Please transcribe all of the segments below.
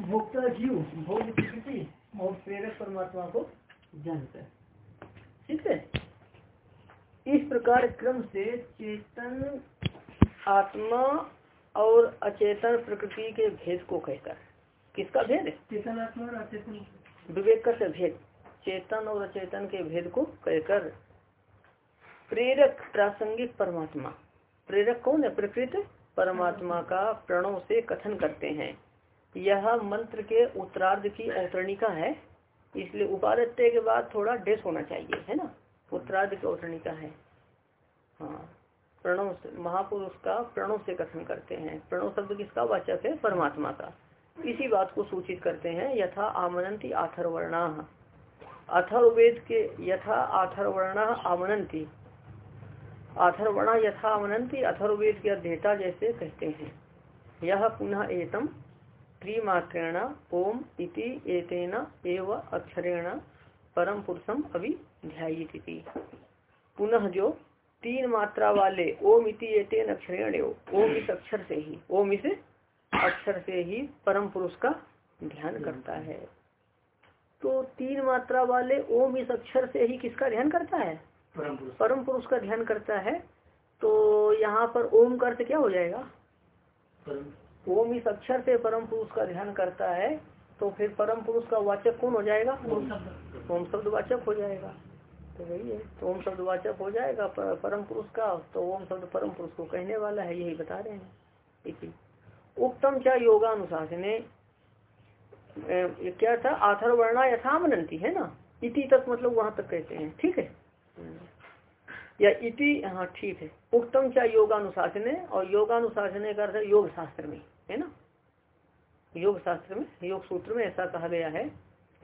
भोक्ता जीव भोग प्रकृति और प्रेरक परमात्मा को जानकर ठीक है? इस प्रकार क्रम से चेतन आत्मा और अचेतन प्रकृति के भेद को कहकर किसका भेद है? चेतन आत्मा और अचेतन विवेक का भेद। चेतन और अचेतन के भेद को कहकर प्रेरक प्रासंगिक परमात्मा। प्रेरक कौन है? प्रकृत? परमात्मा का प्रणव से कथन करते हैं। यह मंत्र के उत्तरार्ध की अवतरणिका है। इसलिए उपादत्य के बाद थोड़ा डेस होना चाहिए, है ना? उत्तरार्ध की अवतरणिका है। हाँ प्रणव महापुरुष का प्रणव से कथन करते हैं। प्रणव शब्द किसका वाचक है परमात्मा का। इसी बात को सूचित करते हैं, यथा आमनंती आथर्वर्णा अथर्वेद के यथा आथर्वर्णा आमनंती अथर्वणा यथा अमनंती अथर्वेद के अध्येता जैसे कहते हैं। यह पुनः एतम त्रिमात्रेण ओम इति एतेन एव अक्षरेण परम पुरुषम अभिध्यायित पुनः जो तीन मात्रा वाले ओम इति एतेन अक्षरेण ओम इस अक्षर से ही, ओम इस अक्षर से ही परम पुरुष का ध्यान करता है। तो तीन मात्रा वाले ओम इस अक्षर से ही किसका ध्यान करता है? परम पुरुष। का ध्यान करता है तो यहाँ पर ओम का अर्थ क्या हो जाएगा? ओम इस अक्षर से परम पुरुष का ध्यान करता है तो फिर परम पुरुष का वाचक कौन हो जाएगा? ओम शब्द। वाचक हो जाएगा। तो वही है तो ओम शब्द वाचक हो जाएगा परम पुरुष का तो ओम शब्द परम पुरुष को कहने वाला है यही बता रहे हैं। इसी उत्तम क्या योगानुशासने क्या था? आथर्वर्णा यथामनंती है ना? इति तक मतलब वहाँ तक कहते हैं। ठीक है? या इति हाँ ठीक है। उत्तम क्या योगानुशासन, और योगानुशासन का अर्थ योग शास्त्र में, है ना? योग शास्त्र में योग सूत्र में ऐसा कहा गया है।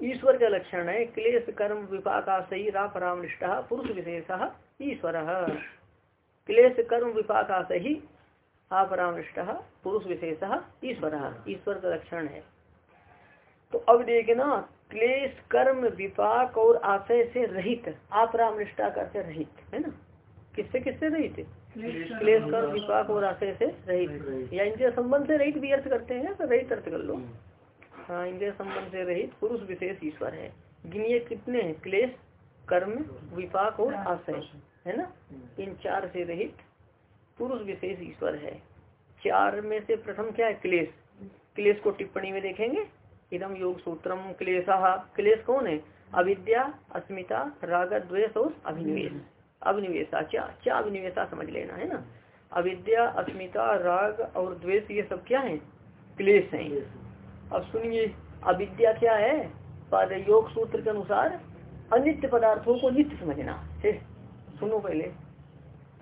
ईश्वर का लक्षण है, क्लेश, कर्म, विपाक सही राम निष्ठा, पुरुष विशेष, ईश्वर। क्लेश, कर्म, विपाक सही राम निष्ठा, पुरुष विशेष, ईश्वर। ईश्वर का लक्षण है। तो अब देखना क्लेश कर्म विपाक और आशय से रहित आप राम निष्ठा करते रहित है ना? किससे किससे रहित? क्लेश कर्म विपाक। और आशय से रहित। या इंद्रिय संबंध से रहित भी अर्थ करते हैं तो रहित अर्थ कर लो। हाँ इंद्रिय संबंध से रहित पुरुष विशेष ईश्वर है। गिनिए कितने हैं? क्लेश कर्म विपाक और आशय है ना? इन चार से रहित पुरुष विशेष ईश्वर है। चार में से प्रथम क्या है? क्लेश। क्लेश को टिप्पणी में देखेंगे। इदम योग सूत्रम क्लेशा। क्लेश कौन है? अविद्या अस्मिता राग द्वेष और अभिनिवेश। अभिनिवेशा क्या क्या अभिनिवेशा समझ लेना है ना? अविद्या अस्मिता राग और द्वेष ये सब क्या है? क्लेश हैं। अब सुनिए अविद्या क्या है? पर योग सूत्र के अनुसार अनित्य पदार्थों को नित्य समझना। है सुनो पहले।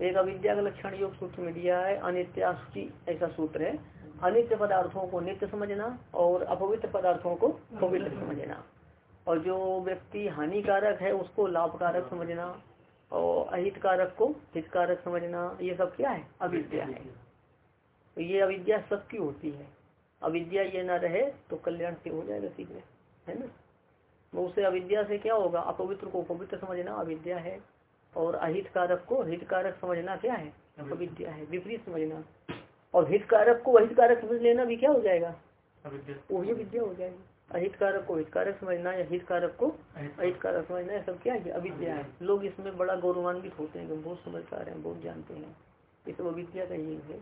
एक अविद्या का लक्षण योग सूत्र में दिया है अनित्या ऐसा सूत्र है। अनित्य पदार्थों को नित्य समझना और अपवित्र पदार्थों को पवित्र समझना। और जो व्यक्ति हानिकारक है उसको लाभकारक समझना और अहितकारक को हितकारक समझना ये सब क्या है? अविद्या है। तो ये अविद्या सबकी होती है। अविद्या ये ना रहे तो कल्याण से हो जाएगा सीधे है ना? वो उसे अविद्या से क्या होगा? अपवित्र को पवित्र समझना अविद्या है और अहितकारक को हितकारक समझना क्या है? अविद्या है। विपरीत समझना। और हितकारक को अहितकारक समझ लेना भी क्या हो जाएगा? वो भी विद्या हो जाएगी। अहितकारक को हितकारक समझना या हितकारक को अहितकारक। समझना ये सब क्या है? अविद्या है। लोग इसमें बड़ा गौरवान्वित होते हैं बहुत समझदार हैं बहुत जानते हैं। ये सब अविद्या का ही है।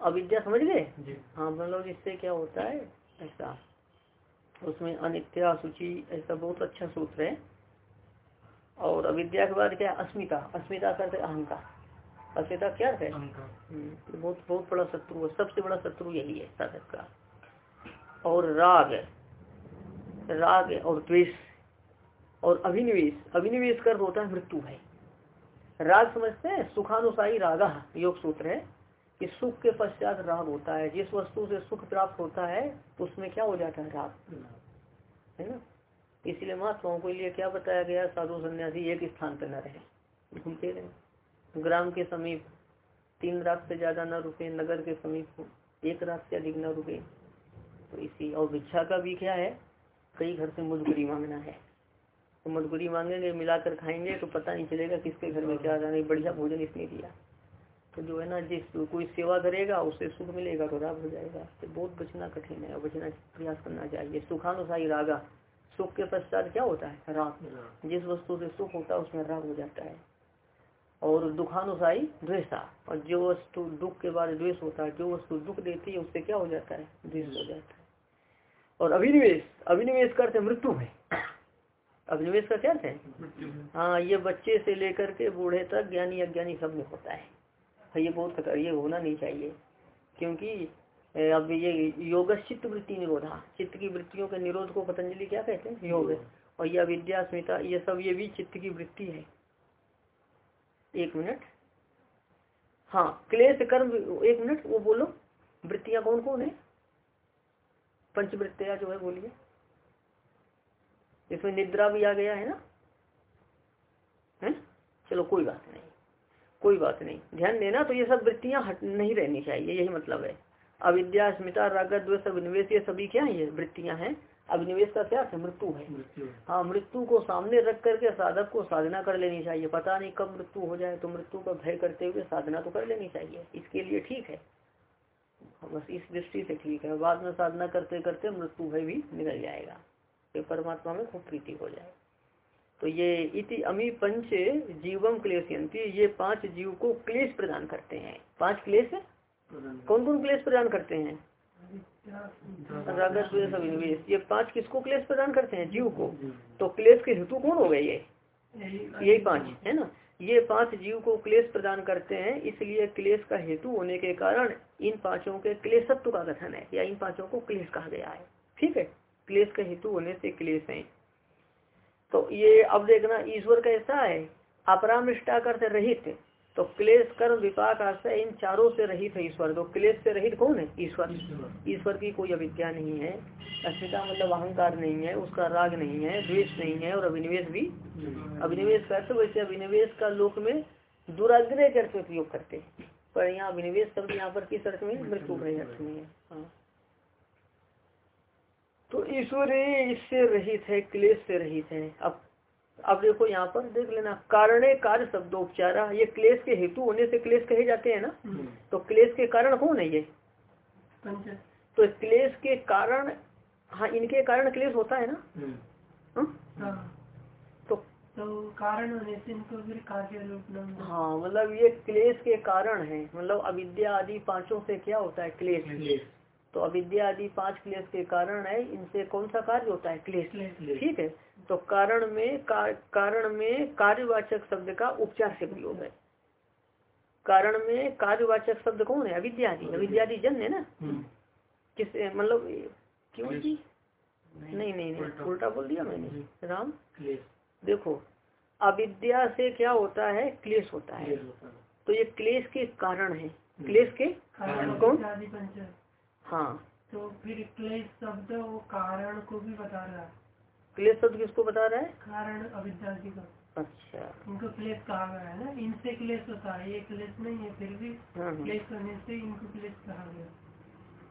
अविद्या समझ गए? हाँ मतलब इससे क्या होता है? ऐसा। उसमें अनित्या सूची ऐसा बहुत अच्छा सूत्र है। और अविद्या के बाद क्या? अस्मिता। अस्मिता करते अहंकार। अस्मिता क्या है? हम्म, बहुत बहुत बड़ा शत्रु है सबसे बड़ा शत्रु यही है साधक का। और राग राग और द्वेष। और अभिनिवेश अभिनिवेश कर होता है मृत्यु है। राग समझते हैं सुखानुसारी रागा योग सूत्र है कि सुख के पश्चात राग होता है। जिस वस्तु से सुख प्राप्त होता है तो उसमें क्या हो जाता है? राग। है ना? इसलिए महात्माओं के लिए क्या बताया गया? साधु सन्यासी एक स्थान पर न रहे घूमते रहे। ग्राम के समीप तीन रात से ज़्यादा न रुके नगर के समीप एक रात से अधिक न रुके। तो इसी और भिक्षा का भी क्या है? कई घर से मजबूरी मांगना है। तो मजबूरी मांगेंगे मिलाकर खाएँगे तो पता नहीं चलेगा किसके घर में क्या नहीं बढ़िया भोजन इसने दिया। तो जो है ना जिस कोई सेवा करेगा उससे सुख मिलेगा तो राग हो जाएगा। तो बहुत बचना कठिन है और बचना प्रयास करना चाहिए। सुखानुसारी रागा। सुख के पश्चात क्या होता है? राग। जिस वस्तु से सुख होता है उसमें राग हो जाता है। और दुखानुसारी द्वेषा और जो वस्तु दुख के बाद द्वेष होता है जो वस्तु दुख देती है उससे क्या हो जाता है? द्वेष हो जाता है। और अभिनिवेश अभिनिवेश करते मृत्यु है अभिनिवेश का क्या है? हाँ ये बच्चे से लेकर के बूढ़े तक ज्ञानी अज्ञानी सब में होता है। हाँ, ये बहुत ये होना नहीं चाहिए। क्योंकि अब ये योग चित्त वृत्ति निरोधा। चित्त की वृत्तियों के निरोध को पतंजलि क्या कहते हैं? योग। और यह विद्या स्मिता ये सब ये भी चित्त की वृत्ति है। एक मिनट। हाँ क्लेश कर्म, एक मिनट, वो बोलो। वृत्तियाँ कौन कौन है? पंचवृत्तियाँ जो है, बोलिए। इसमें निद्रा भी आ गया है ना? है चलो, कोई बात नहीं। कोई बात नहीं। ध्यान देना तो ये सब वृत्तियाँ हट, नहीं रहनी चाहिए, यही मतलब है। अविद्या, स्मिता रागत द्वेष अभिनिवेश ये सभी क्या है? वृत्तियाँ हैं। अभिनिवेश का क्या है? मृत्यु है। हाँ। मृत्यु को सामने रख करके साधक को साधना कर लेनी चाहिए। पता नहीं कब मृत्यु हो जाए तो मृत्यु का भय करते हुए साधना तो कर लेनी चाहिए। इसके लिए ठीक है। बस इस दृष्टि से ठीक है। बाद में साधना करते करते मृत्यु भय भी निकल जाएगा। फिर परमात्मा में खूब प्रीति हो जाए। तो ये इति अमी पंच जीवम क्लेशयंती ये पाँच जीव को क्लेश प्रदान करते हैं। पाँच क्लेश? कौन कौन क्लेश प्रदान करते हैं? रागत ये पाँच किसको क्लेश प्रदान करते हैं? जीव को। तो क्लेश के हेतु कौन हो गए ये? यही पाँच, है ना? ये पाँच जीव को क्लेश प्रदान करते हैं, इसलिए क्लेश का हेतु होने के कारण इन पाँचों के क्लेशत्व का कथन है, या इन पाँचों को क्लेश कहा गया है। ठीक है? क्लेश का हेतु होने से क्लेश है। तो ये अब देखना, ईश्वर कैसा है? अपरामृष्टा कर रहित। तो क्लेश कर्म विपाक आश्रय इन चारों से रहित है ईश्वर। तो क्लेश से रहित कौन है? ईश्वर। ईश्वर। की कोई अविद्या नहीं है अस्मिता मतलब अहंकार नहीं है उसका राग नहीं है द्वेष नहीं है और अभिनिवेश भी अभिनिवेश करते वैसे अभिनिवेश का लोक में दुराग्रह करके उपयोग करते हैं। पर यहाँ अभिनिवेश शब्द यहाँ पर किस अर्थ में मृत्यु अर्थ में है। हाँ। तो ईश्वर इससे रहित है क्लेश से रहित है। अब अब देखो यहाँ पर देख लेना कारणे कार्य शब्दोपचारा ये क्लेश के हेतु होने से क्लेश कहे जाते हैं ना? हम्म। तो क्लेश के कारण कौन है। ये तो क्लेश के कारण हाँ इनके कारण क्लेश होता है ना? हम्म। हाँ? हाँ। तो तो कारण होने से इनको फिर कार्य हाँ। मतलब ये क्लेश के कारण है। मतलब अविद्या आदि पाँचों से क्या होता है? क्लेश। तो अविद्या आदि पाँच क्लेश के कारण है इनसे कौन सा कार्य होता है? क्लेश। ठीक है? तो कारण में कार, कारण में कार्यवाचक शब्द का उपचार से प्रयोग है। कारण में कार्यवाचक शब्द कौन है? अविद्यादि। अविद्यादि जन है ना? हम्म। किस मतलब क्यों जी? नहीं नहीं नहीं उल्टा। बोल दिया मैंने। राम? देखो अविद्या से क्या होता है? क्लेश होता है। तो ये क्लेश के कारण है। क्लेश के कौन? हाँ। तो फिर क्लेश शब्द वो कारण को भी बता रहा है। क्लेश शब्द किसको बता रहा है? कारण अविद्या का अच्छा। इनको क्लेश कहा गया है ना? इनसे क्लेश होता है। ये क्लेश नहीं है फिर भी हाँ, हाँ। क्लेश करने से इनको क्लेश कहा गया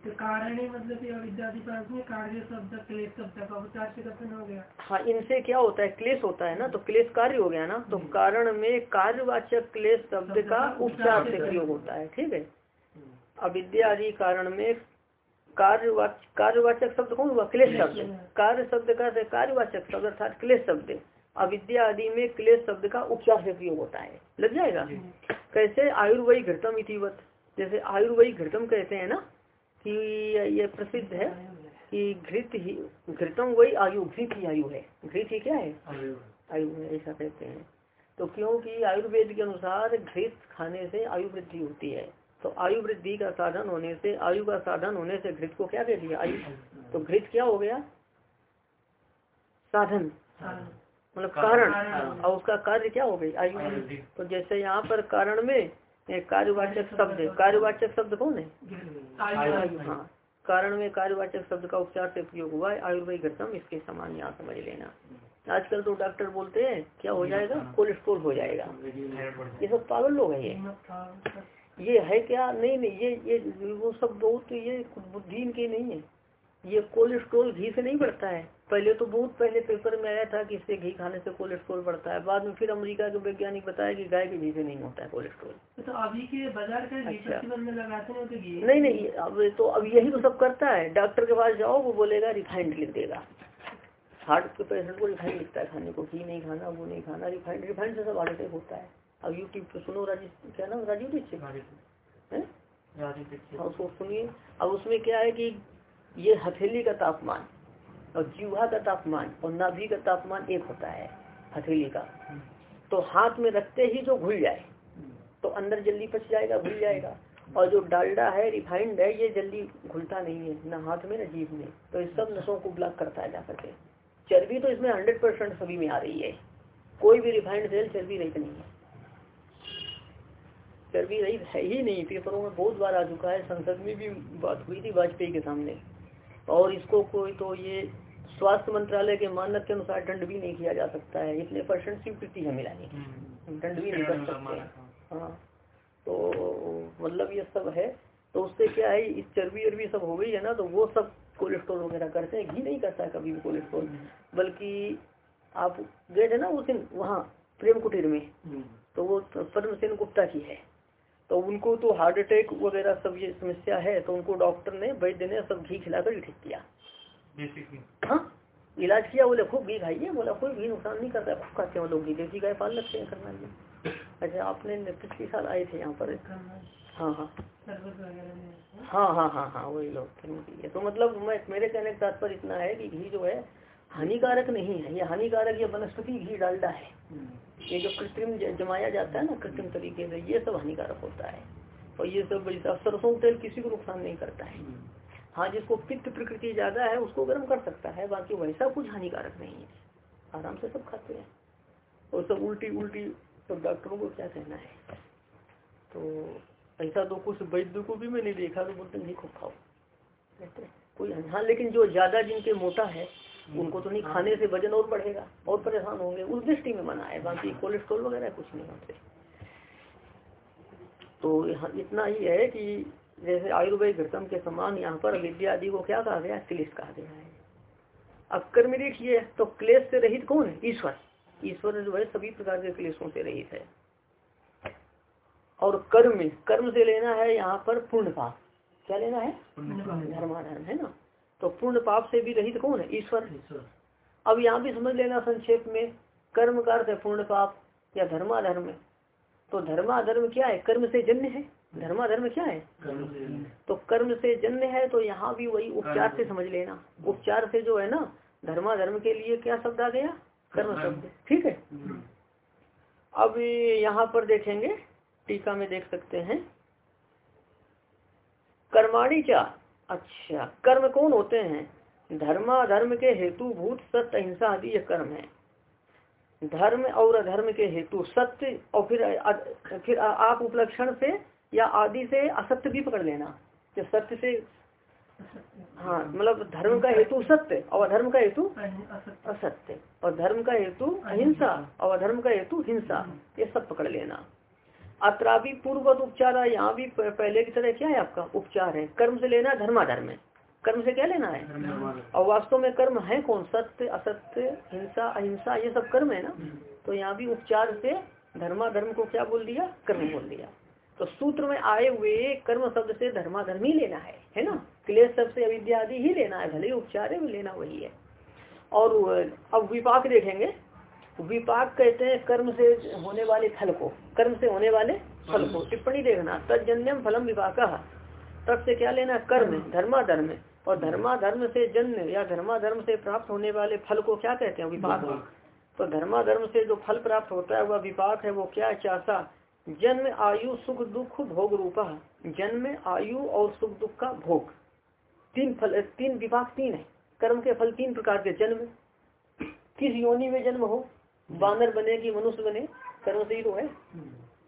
तो कारण मतलब में कार्य शब्द क्लेश शब्द का उच्चार से कथन हो गया। हाँ इनसे क्या होता है? क्लेश होता है ना? तो क्लेश कार्य हो गया ना? तो। कारण में कार्यवाचक क्लेश शब्द का उपचार से प्रयोग होता है ठीक है? हम्म। अविद्या आदि कारण में कार्यवाचक शब्द कौन हुआ? क्लेश शब्द। कार्य शब्द का कार्यवाचक शब्द अर्थात क्लेश शब्द। अविद्या आदि में क्लेश शब्द का उपचार से प्रयोग होता है? लग जाएगा? कैसे? आयुर्वयी घृतम इतिवत जैसे आयुर्वयी घृतम कहते हैं ना कि ये प्रसिद्ध है कि घृत ही घृतम वही आयु घृत ही आयु है। घृत ही क्या है? आयु है ऐसा कहते हैं। तो क्योंकि आयुर्वेद के अनुसार घृत खाने से आयु वृद्धि होती है। तो आयु वृद्धि का साधन होने से, आयु का साधन होने से घृत को क्या दे दिया? आयु। तो घृत क्या हो गया? साधन। मतलब कारण। और उसका कार्य क्या हो गई? आयु। तो जैसे यहाँ पर कारण में कार्यवाचक शब्द कार्यवाचक शब्द कौन है? हाँ। कारण में कार्यवाचक शब्द का उपचार से प्रयोग हुआ है। आयुर्वेद घटम इसके समान यहाँ समझ लेना। आजकल तो डॉक्टर बोलते हैं, क्या हो जाएगा? कोलेस्ट्रोल हो जाएगा। ये सब पागल लोग हैं ये। ये है क्या? नहीं नहीं ये ये वो सब बहुत ये बुद्धि इनकी नहीं है। ये कोलेस्ट्रोल घी से नहीं बढ़ता है। पहले तो बहुत पहले पेपर में आया था कि इससे घी खाने से कोलेस्ट्रोल बढ़ता है। बाद में फिर अमेरिका के वैज्ञानिक बताया कि गाय के घी से नहीं होता है कोलेस्ट्रोल तो अभी के बाज़ार का अच्छा। में लगाते हैं तो घी नहीं। नहीं अब तो अब यही तो सब करता है। डॉक्टर के पास जाओ वो बोलेगा रिफाइंड लिख देगा। हार्ट के पेशेंट को रिफाइंड लिखता है खाने को घी नहीं खाना वो नहीं खाना। रिफाइंड रिफाइंड से सब हार्ट अटैक होता है। अब यूट्यूब पे सुनो राजीव क्या नाम राजीव दीक्षित हाँ? उसको सुनिए। अब उसमें क्या है कि ये हथेली का तापमान और जीवा का तापमान और नाभि का तापमान एक होता है हथेली का। तो हाथ में रखते ही जो घुल जाए तो अंदर जल्दी पच जाएगा घुल जाएगा। और जो डालडा है रिफाइंड है ये जल्दी घुलता नहीं है ना हाथ में ना जीभ में। तो इस सब नसों को ब्लॉक करता है जा के। चर्बी तो इसमें हंड्रेड परसेंट सभी में आ रही है। कोई भी रिफाइंड तेल चर्बी रहित नहीं है। चर्बी रहित है ही नहीं। पेपरों में बहुत बार आ चुका है संसद में भी बात हुई थी वाजपेयी के सामने। और इसको कोई तो ये स्वास्थ्य मंत्रालय के मानक के अनुसार दंड भी नहीं किया जा सकता है। इतने परसेंट स्वीकृति है मिलाने की हम्म। दंड भी नहीं कर सकते। हाँ। तो मतलब ये सब है। तो उससे क्या है इस चर्बी अरबी सब हो गई है ना तो वो सब कोलेस्ट्रॉल वगैरह करते हैं। घी नहीं करता है कभी भी कोलेस्ट्रॉल। हम्म। बल्कि आप गए थे ना उस दिन वहाँ प्रेम कुटीर में। हम्म। तो वो पद्म सेन गुप्ता की है। तो उनको तो हार्ट अटैक वगैरह सब ये समस्या है तो उनको डॉक्टर ने वैद्य ने सब घी खिलाकर ठीक किया। हाँ इलाज किया बोले खूब घी खाइए। बोला कोई भी नुकसान नहीं करता खूब खाते हैं लोग घी। देसी गाय पाल लगते हैं करना जी अच्छा आपने पिछले साल आए थे यहाँ पर? हाँ हाँ। हाँ हाँ हाँ हाँ वही लोग तो मतलब मैं मेरे कहने का तात्पर्य इतना है कि घी जो है हानिकारक नहीं है। ये हानिकारक ये वनस्पति घी डालता है। ये जो कृत्रिम जमाया जाता है ना, कृत्रिम तरीके से, ये सब हानिकारक होता है। और ये सब सरसों तेल किसी को नुकसान नहीं करता है। हाँ जिसको पित्त प्रकृति ज़्यादा है, उसको गर्म कर सकता है, बाकी वैसा कुछ हानिकारक नहीं है। आराम से सब खाते हैं। और सब उल्टी उल्टी सब डॉक्टरों को क्या कहना है? तो ऐसा तो कुछ वैद्य को भी मैंने देखा तो बोलते नहीं, खूब खाओ। कहते हैं, कोई हाँ लेकिन जो ज़्यादा जिनके मोटा है उनको तो नहीं खाने से वज़न और बढ़ेगा और परेशान होंगे। उस दृष्टि में मना है बाकी कोलेस्ट्रोल वगैरह कुछ नहीं होते। तो यहाँ इतना ही है कि जैसे आयुर्वेद घृतम के समान यहाँ पर विद्या आदि को क्या कहा गया? क्लेश कहा गया है। अब कर्म देखिए तो क्लेश से रहित कौन है? ईश्वर। ईश्वर जो है सभी प्रकार के क्लेशों से रहित है। और कर्म कर्म से लेना है यहाँ पर पूर्ण पाप क्या लेना है? धर्माधर्म है ना? तो पूर्ण पाप से भी रहित कौन है? ईश्वर अब यहाँ भी समझ लेना संक्षेप में कर्म का अर्थ है पूर्ण पाप या धर्माधर्म तो धर्माधर्म क्या है? कर्म से जन्य है? धर्माधर्म क्या है? तो कर्म से जन्य है तो यहाँ भी वही उपचार से समझ लेना। उपचार से जो है ना धर्माधर्म के लिए क्या शब्द आ गया? कर्म शब्द। ठीक है? हम्म। अब यहाँ पर देखेंगे टीका में देख सकते हैं। कर्माणी क्या अच्छा कर्म कौन होते हैं? धर्म धर्माधर्म के हेतु भूत, सत्य, अहिंसा आदि ये कर्म है। धर्म और अधर्म के हेतु सत्य और फिर फिर आप उपलक्षण से या आदि से असत्य भी पकड़ लेना सत्य से हाँ मतलब धर्म का हेतु सत्य और अधर्म का हेतु असत्य। और धर्म का हेतु अहिंसा और अधर्म का हेतु हिंसा, ये सब पकड़ लेना। अत्रा भी पूर्वत उपचार है यहाँ भी पहले की तरह क्या है आपका? उपचार है। कर्म से लेना धर्माधर्म है। कर्म से क्या लेना है? और वास्तव में कर्म है कौन? सत्य असत्य हिंसा अहिंसा ये सब कर्म है ना? तो यहाँ भी उपचार से धर्माधर्म को क्या बोल दिया? कर्म बोल दिया। तो सूत्र में आए हुए कर्म शब्द से धर्माधर्म ही लेना है है ना? क्लेश शब्द से अविद्या आदि ही लेना है भले ही उपचार है लेना वही है। और अब विपाक देखेंगे। विपाक कहते हैं कर्म से होने वाले फल को कर्म से होने वाले फल को। टिप्पणी देखना तजन्यम फलम विपाक। तब से क्या लेना? कर्म धर्माधर्म। और धर्माधर्म से जन्म या धर्माधर्म से प्राप्त होने वाले फल को क्या कहते हैं? विपाक। तो धर्माधर्म से जो फल प्राप्त होता है वह विपाक है वो क्या चाशा जन्म आयु सुख दुख भोग रूपा। जन्म आयु और सुख दुख का भोग। तीन फल तीन विपाक तीन है। कर्म के फल तीन प्रकार के जन्म। किस योनि में जन्म हो? बानर बने कि मनुष्य बने कर्म से ही तो है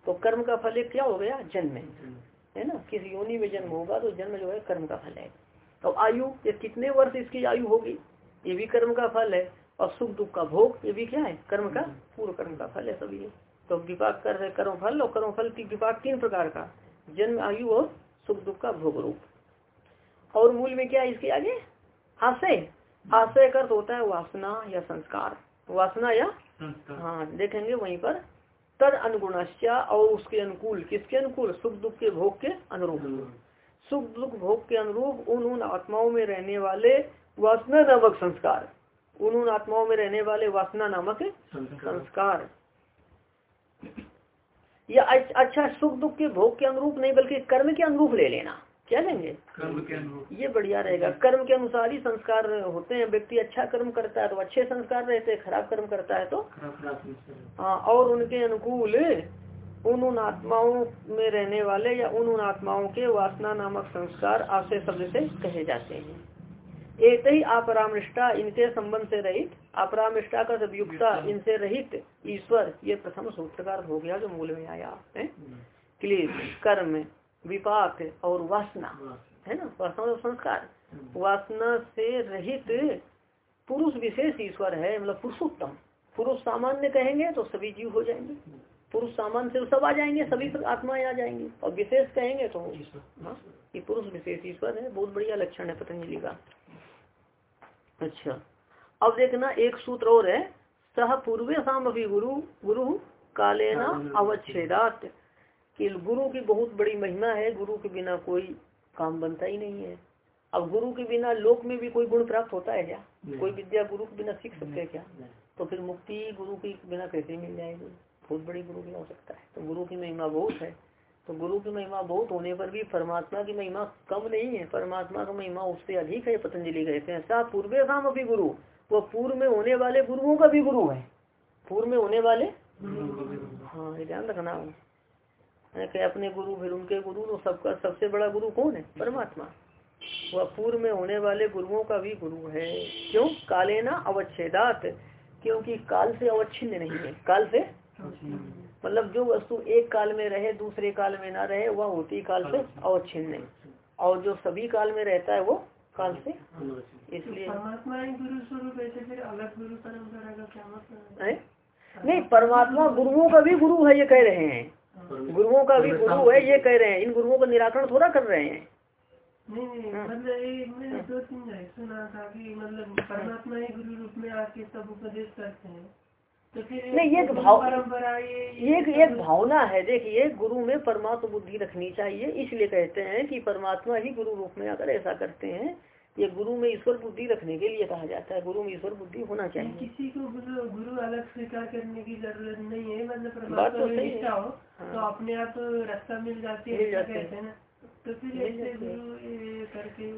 तो कर्म का फल एक क्या हो गया? जन्म है। ना? किस योनि में जन्म होगा तो जन्म जो है कर्म का फल है। तो आयु, ये कितने वर्ष इसकी आयु होगी? ये भी कर्म का फल है और सुख दुख का भोग, ये भी क्या है? कर्म का पूर्व कर्म का फल है सभी। तो विपाक कर कर्म फल और कर्म फल की विपाक तीन प्रकार का। जन्म, आयु और सुख दुख का भोग रूप। और मूल में क्या है इसके आगे? आशय। आशय का होता है वासना या संस्कार। वासना या हाँ देखेंगे वहीं पर। तर अनुगुणस्या और उसके अनुकूल किसके अनुकूल? सुख दुख के भोग के अनुरूप। सुख दुख भोग के अनुरूप उन उन आत्माओं में रहने वाले वासना नामक संस्कार। उन उन आत्माओं में रहने वाले वासना नामक संस्कार। या अच्छा सुख दुख के भोग के अनुरूप नहीं बल्कि कर्म के अनुरूप ले लेना। क्या लेंगे? कर्म के अनुरूप। ये बढ़िया रहेगा। कर्म के अनुसार ही संस्कार होते हैं। व्यक्ति अच्छा कर्म करता है तो अच्छे संस्कार रहते हैं खराब कर्म करता है तो? हाँ। और उनके अनुकूल उन उन आत्माओं में रहने वाले या उन उन आत्माओं के वासना नामक संस्कार आशय शब्द से कहे जाते हैं। एक ही अपरामृष्टा इनके संबंध से रहित अपरामृष्टा का जब युक्ता। इनसे रहित ईश्वर ये प्रथम सूत्रकार हो गया जो मूल में आया। है? हम्म। क्लियर कर्म। विपाक और वासना है ना? वासना और संस्कार। हम्म। वासना से रहित पुरुष विशेष ईश्वर है मतलब पुरुषोत्तम। पुरुष सामान्य कहेंगे तो सभी जीव हो जाएँगे। पुरुष सामान्य से सब आ जाएँगे सभी आत्माएँ आ जाएँगी। और विशेष कहेंगे तो हाँ ये पुरुष विशेष ईश्वर है। बहुत बढ़िया लक्षण है पतंजलि का। अच्छा अब देखना एक सूत्र और है। सह पूर्वे शाम अभी गुरु गुरु कालेना। अवच्छेदात। कि गुरु की बहुत बड़ी महिमा है गुरु के बिना कोई काम बनता ही नहीं है। अब गुरु के बिना लोक में भी कोई गुण प्राप्त होता है क्या? कोई विद्या गुरु के बिना सीख सकते हैं क्या? तो फिर मुक्ति गुरु के बिना कैसे मिल जाएगी? बहुत बड़ी गुरु की हो सकता है। तो गुरु की महिमा बहुत है। तो गुरु की महिमा बहुत होने पर भी परमात्मा की महिमा कम नहीं है। परमात्मा की महिमा उससे अधिक है पतंजलि कहते हैं। सा पूर्वे काम अभी गुरु। वो पूर्व में होने वाले गुरुओं का भी गुरु है। पूर्व में होने वाले हाँ ध्यान रखना। कि अपने गुरु फिर उनके गुरु तो सबका सबसे बड़ा गुरु कौन है? परमात्मा। वह पूर्व में होने वाले गुरुओं का भी गुरु है। क्यों? काले ना अवच्छेदात क्योंकि काल से अवच्छिन्न नहीं है। काल से? मतलब जो वस्तु एक काल में रहे दूसरे काल में ना रहे वह होती काल से अवच्छिन्न और जो सभी काल में रहता है वो काल से इसलिए परमात्मा गुरु स्वरूप ऐसे फिर अलग गुरु परंपरा का क्या मतलब नहीं परमात्मा गुरुओं का भी गुरु है ये कह रहे हैं। गुरुओं का भी गुरु है ये कह रहे हैं। इन गुरुओं का निराकरण थोड़ा कर रहे हैं। नहीं हाँ। मतलब मतलब परमात्मा ही गुरु रूप में आके सब उपदेश करते हैं। तो फिर नहीं एक भाव ये एक एक भावना है। देखिए गुरु में परमात्मा बुद्धि रखनी चाहिए इसलिए कहते हैं कि परमात्मा ही गुरु रूप में आकर ऐसा करते हैं ये गुरु में ईश्वर बुद्धि रखने के लिए कहा जाता है गुरु में ईश्वर बुद्धि होना चाहिए। किसी को गुरु गुरु अलग स्वीकार करने की ज़रूरत नहीं है मतलब बात तो सही है। हो हाँ। तो अपने आप रास्ता मिल जाती है हैं। तो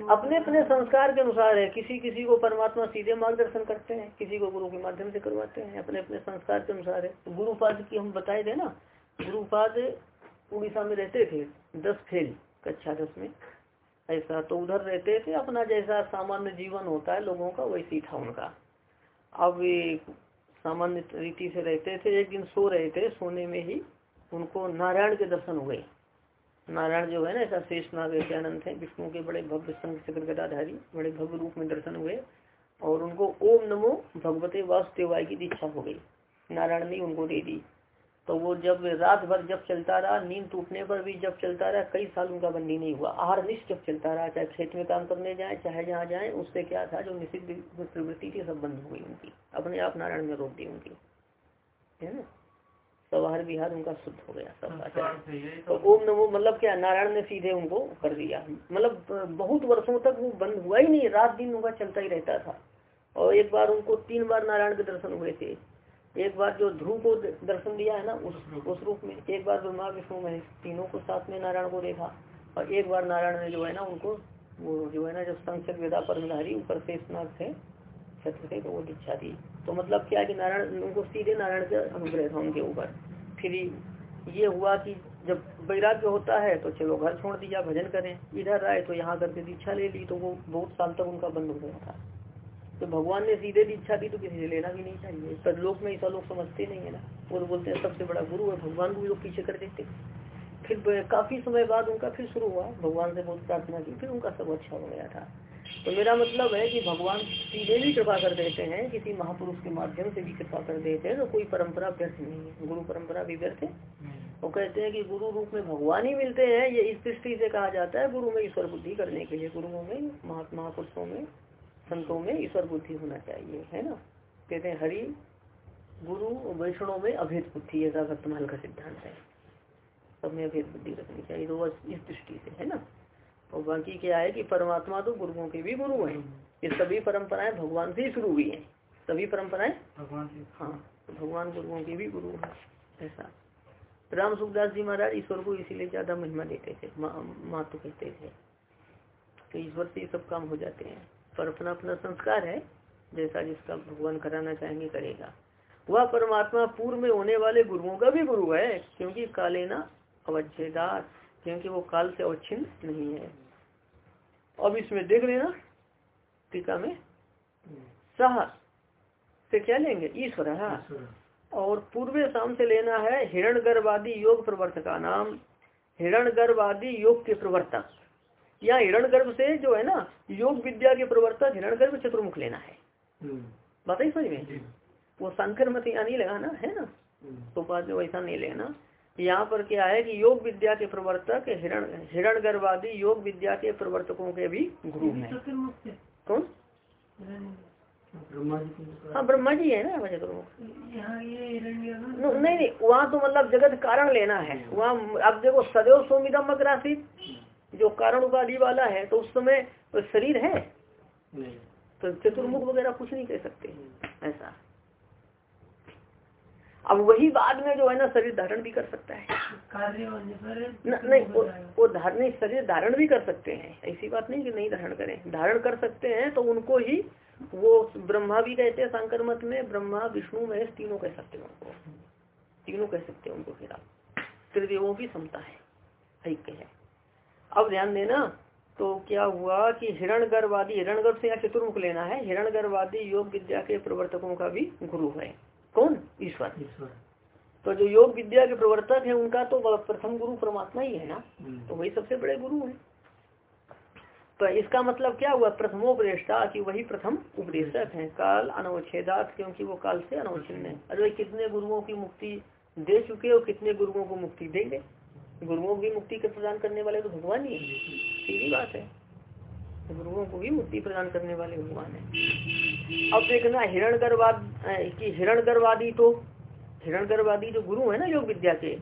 अपने अपने संस्कार के अनुसार है किसी किसी को परमात्मा सीधे मार्गदर्शन करते हैं किसी को गुरु के माध्यम से करवाते हैं अपने अपने संस्कार के अनुसार है। तो गुरुपाद की हम बताए थे ना गुरुपाद उड़ीसा में रहते थे दस फेल कक्षा दस में। ऐसा। तो उधर रहते थे, अपना जैसा सामान्य जीवन होता है लोगों का, वैसी था उनका। अब सामान्य रीति से रहते थे, एक दिन सो रहे थे, सोने में ही उनको नारायण के दर्शन हुए नारायण जो है ना, ऐसा शेष नाग अनंत है विष्णु के बड़े भव्य संघ चक्र गदाधारी बड़े भव्य रूप में दर्शन हुए और उनको ओम नमो भगवते वासुदेवाय की दीक्षा हो गई। नारायण ने उनको दे दी। तो वो जब रात भर जब चलता रहा नींद टूटने पर भी जब चलता रहा कई साल उनका बंदी नहीं हुआ। आहार निष्ठ जब चलता रहा चाहे खेत में काम करने जाए चाहे जहाँ जाए उससे क्या था जो निषिद्ध प्रवृत्ति थी सब बंद हो गई उनकी। अपने आप नारायण में रोक दी उनकी। है ना? सवार विहार उनका शुद्ध हो गया सब आचार तो ओम नमो मतलब क्या नारायण ने सीधे उनको कर दिया। मतलब बहुत वर्षों तक वो बंद हुआ ही नहीं रात दिन उनका चलता ही रहता था। और एक बार उनको तीन बार नारायण के दर्शन हुए थे। एक बार जो ध्रुव को दर्शन दिया है ना, उस उस रूप में, एक बार ब्रह्मा विष्णु महेश तीनों को साथ में नारायण को देखा, और एक बार नारायण ने जो है ना उनको, वो जो है ना जो संक्षक वेदा परमधारी ऊपर से स्नान थे, छत्र थे तो वो दीक्षा दी। तो मतलब क्या कि नारायण, उनको सीधे नारायण के अनुग्रह था उनके ऊपर। फिर ये हुआ कि जब वैराग्य होता है तो चलो घर छोड़ दिया, भजन करें, इधर आए तो यहाँ करके दीक्षा ले ली तो वो बहुत साल तक उनका बंद हो गया था। तो भगवान ने सीधे भी इच्छा दी तो किसी से लेना भी नहीं चाहिए। पर लोग में ऐसा लोग समझते नहीं है ना। वो तो बोलते हैं सबसे बड़ा गुरु है भगवान को भी लोग पीछे कर देते फिर काफ़ी समय बाद उनका फिर शुरू हुआ। भगवान से बहुत प्रार्थना की फिर उनका सब अच्छा हो गया था। तो मेरा मतलब है कि भगवान सीधे भी कृपा कर देते हैं किसी महापुरुष के माध्यम से भी कृपा कर देते हैं तो कोई परंपरा व्यर्थ नहीं है। गुरु परंपरा भी व्यर्थ है। वो कहते हैं कि गुरु रूप में भगवान ही मिलते हैं ये इस दृष्टि से कहा जाता है गुरु में ईश्वर बुद्धि करने के लिए गुरुओं में महात्मा महापुरुषों में। संतों में ईश्वर बुद्धि होना चाहिए है ना? कहते हैं हरि गुरु वैष्णव में अभेद बुद्धि ऐसा वर्तमान का सिद्धांत है। सब में अभेद बुद्धि रखनी चाहिए तो बस इस दृष्टि से है ना? और बाकी क्या है कि परमात्मा तो गुरुओं के भी गुरु हैं। ये सभी परंपराएँ भगवान से ही शुरू हुई हैं। सभी परंपराएँ? भगवान से। हाँ तो भगवान गुरुओं के भी गुरु हैं ऐसा। राम सुखदास जी महाराज ईश्वर को इसीलिए ज़्यादा महिमा देते थे माँ तो कहते थे तो ईश्वर से ये सब काम हो जाते हैं। पर अपना अपना संस्कार है जैसा जिसका भगवान कराना चाहेंगे करेगा। वह परमात्मा पूर्व में होने वाले गुरुओं का भी गुरु है क्योंकि काले ना अवच्छेदार क्योंकि वो काल से अवच्छिन्न नहीं है। अब इसमें देख लेना टीका में। सह से क्या लेंगे? ईश्वर और पूर्व शाम से लेना है हिरण गर्भवादी योग प्रवर्तका नाम। हिरण गर्भवादी योग के प्रवर्तक। या हिरण गर्भ से जो है ना योग विद्या के प्रवर्तक हिरण गर्भ चतुर्मुख लेना है। हम्म। बात ही समझ में? वो शंकर मत यहाँ नहीं लगाना है ना? हम्म। तो बात में वैसा नहीं लेना। यहाँ पर क्या है कि योग विद्या के प्रवर्तक हिरण हिरण गर्भवादी योग विद्या के प्रवर्तकों के भी गुरु हैं। कौन? हाँ ब्रह्मा जी है ना चतुर्मुख। नहीं नहीं वहाँ तो मतलब जगत कारण लेना है। वहाँ अब देखो सदैव सोमिदम अग्रासित जो कारण उपाधि वाला है तो उस समय तो शरीर है? तो चतुर्मुख वगैरह कुछ नहीं कह सकते। ऐसा। अब वही बाद में जो है ना शरीर धारण भी कर सकता है। कार्य नहीं वो, वो धारण शरीर धारण भी कर सकते हैं। ऐसी बात नहीं कि नहीं धारण करें। धारण कर सकते हैं तो उनको ही वो ब्रह्मा भी कहते हैं शंकर मत में ब्रह्मा विष्णु महेश तीनों कह सकते हैं उनको। तीनों कह सकते हैं उनको फिर आप। त्रिदेवों की क्षमता है। ऐक्य है। अब ध्यान देना तो क्या हुआ कि हिरण गर्भवादी हिरण गर्भ से यहाँ चतुर्मुख लेना है हिरण गर्भवादी योग विद्या के प्रवर्तकों का भी गुरु है। कौन? ईश्वर। तो जो योग विद्या के प्रवर्तक है उनका तो प्रथम गुरु परमात्मा ही है ना? हम्म। तो वही सबसे बड़े गुरु है। तो इसका मतलब क्या हुआ? प्रथमोपदेष्टा कि वही प्रथम उपदेशक है। काल अनवच्छेदात क्योंकि वो काल से अनवच्छिन्न है। अरे कितने गुरुओं की मुक्ति दे चुके और कितने गुरुओं को मुक्ति देंगे? गुरुओं की मुक्ति के प्रदान करने वाले तो भगवान ही है। सीधी बात है। गुरुओं को भी मुक्ति प्रदान करने वाले भगवान है। अब देखना हिरण गर्भवाद की हिरण गर्भवादी तो हिरण गर्भवादी जो गुरु है ना योग विद्या के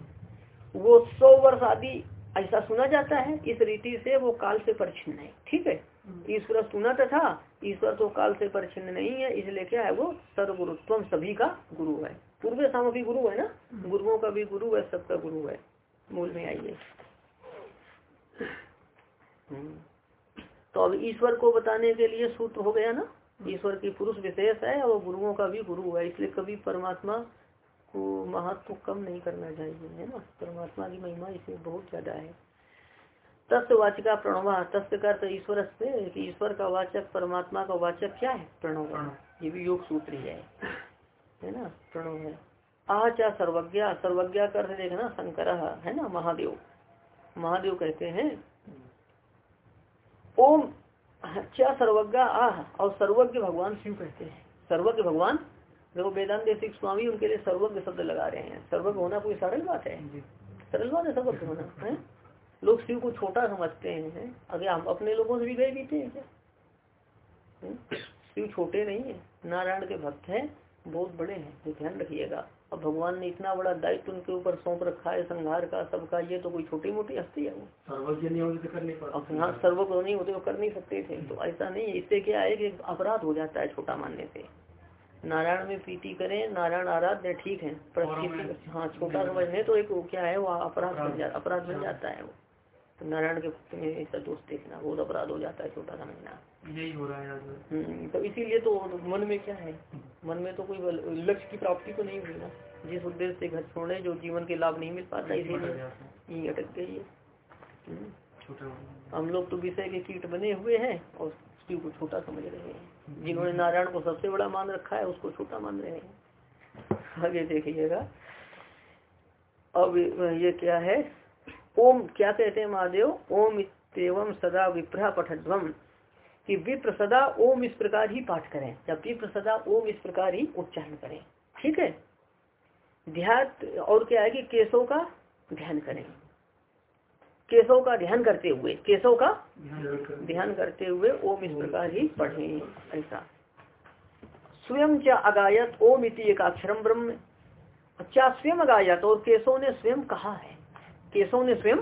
वो सौ वर्ष आदि ऐसा सुना जाता है इस रीति से वो काल से परिचिन्न है। ठीक है? हम्म। ईश्वर सुना तथा ईश्वर तो काल से परिचिन्न नहीं है इसलिए क्या है वो सर्वगुरुत्व सभी का गुरु है। पूर्व सामग्री गुरु है ना? हम्म। गुरुओं का भी गुरु है सबका गुरु है। मूल में आइए। हम्म। तो अब ईश्वर को बताने के लिए सूत्र हो गया ना? ईश्वर की पुरुष विशेष है और गुरुओं का भी गुरु है इसलिए कभी परमात्मा को महत्व कम नहीं करना चाहिए है ना? परमात्मा की महिमा इसमें बहुत ज़्यादा है। तस्व वाचिका प्रणवा तस्व का ईश्वर से ईश्वर का वाचक परमात्मा का वाचक क्या है? प्रणव। ये भी योग सूत्र ही है है ना? प्रणव है। आचा सर्वज्ञा सर्वज्ञा कर देखना शंकर है ना महादेव। महादेव कहते हैं ओम क्या सर्वज्ञा आह और सर्वज्ञ भगवान शिव कहते हैं। सर्वज्ञ भगवान देखो वेदांत सिख स्वामी उनके लिए सर्वज्ञ शब्द लगा रहे हैं। सर्वज्ञ होना कोई सरल बात है? सरल बात है सर्वज्ञ होना है? लोग शिव को छोटा समझते हैं। अगर हम अपने लोगों से भी गए बीते हैं क्या? शिव छोटे नहीं है। नारायण के भक्त हैं बहुत बड़े हैं। तो ध्यान रखिएगा। अब भगवान ने इतना बड़ा दायित्व उनके ऊपर सौंप रखा है संघार का सबका ये तो कोई छोटी मोटी हस्ती है वो। सर्वज्ञ नहीं होते कर नहीं हाँ सर्वज्ञ नहीं होते वो कर नहीं सकते थे। तो ऐसा नहीं है इससे क्या है कि अपराध हो जाता है छोटा मानने से। नारायण में प्रीति करें नारायण आराध्य ठीक है पर हाँ छोटा समझने तो एक क्या है वो अपराध बन जाता अपराध बन जाता है वो। तो नारायण के भक्त में ऐसा दोष देखना बहुत अपराध हो जाता है छोटा समझना यही हो रहा है हम्म, तो इसीलिए तो मन में क्या है? मन में तो कोई लक्ष्य की प्राप्ति तो नहीं हुई ना। जिस उद्देश्य से घर छोड़े जो जीवन के लाभ नहीं मिल पाता इसीलिए अटक गई है। हम्म। हम लोग तो विषय के कीट बने हुए हैं और शिव को छोटा समझ रहे हैं। जिन्होंने नारायण को सबसे बड़ा मान रखा है उसको छोटा मान रहे हैं। आगे देखिएगा। अब ये क्या है? ओम, क्या कहते हैं महादेव? ओम इतम सदा विप्रा पठध्वम कि विप्र सदा ओम इस प्रकार ही पाठ करें। जब विप्र सदा ओम इस प्रकार ही उच्चारण करें। ठीक है? ध्यान और क्या है कि केशों का ध्यान करें। केशव का ध्यान करते हुए, केशव का ध्यान करते हुए ओम इस प्रकार ही पढ़े, ऐसा। स्वयं क्या अगायत ओम इति एक अक्षरम ब्रह्म। क्या स्वयं अगायत, और केशव ने स्वयं कहा है। केशव ने स्वयं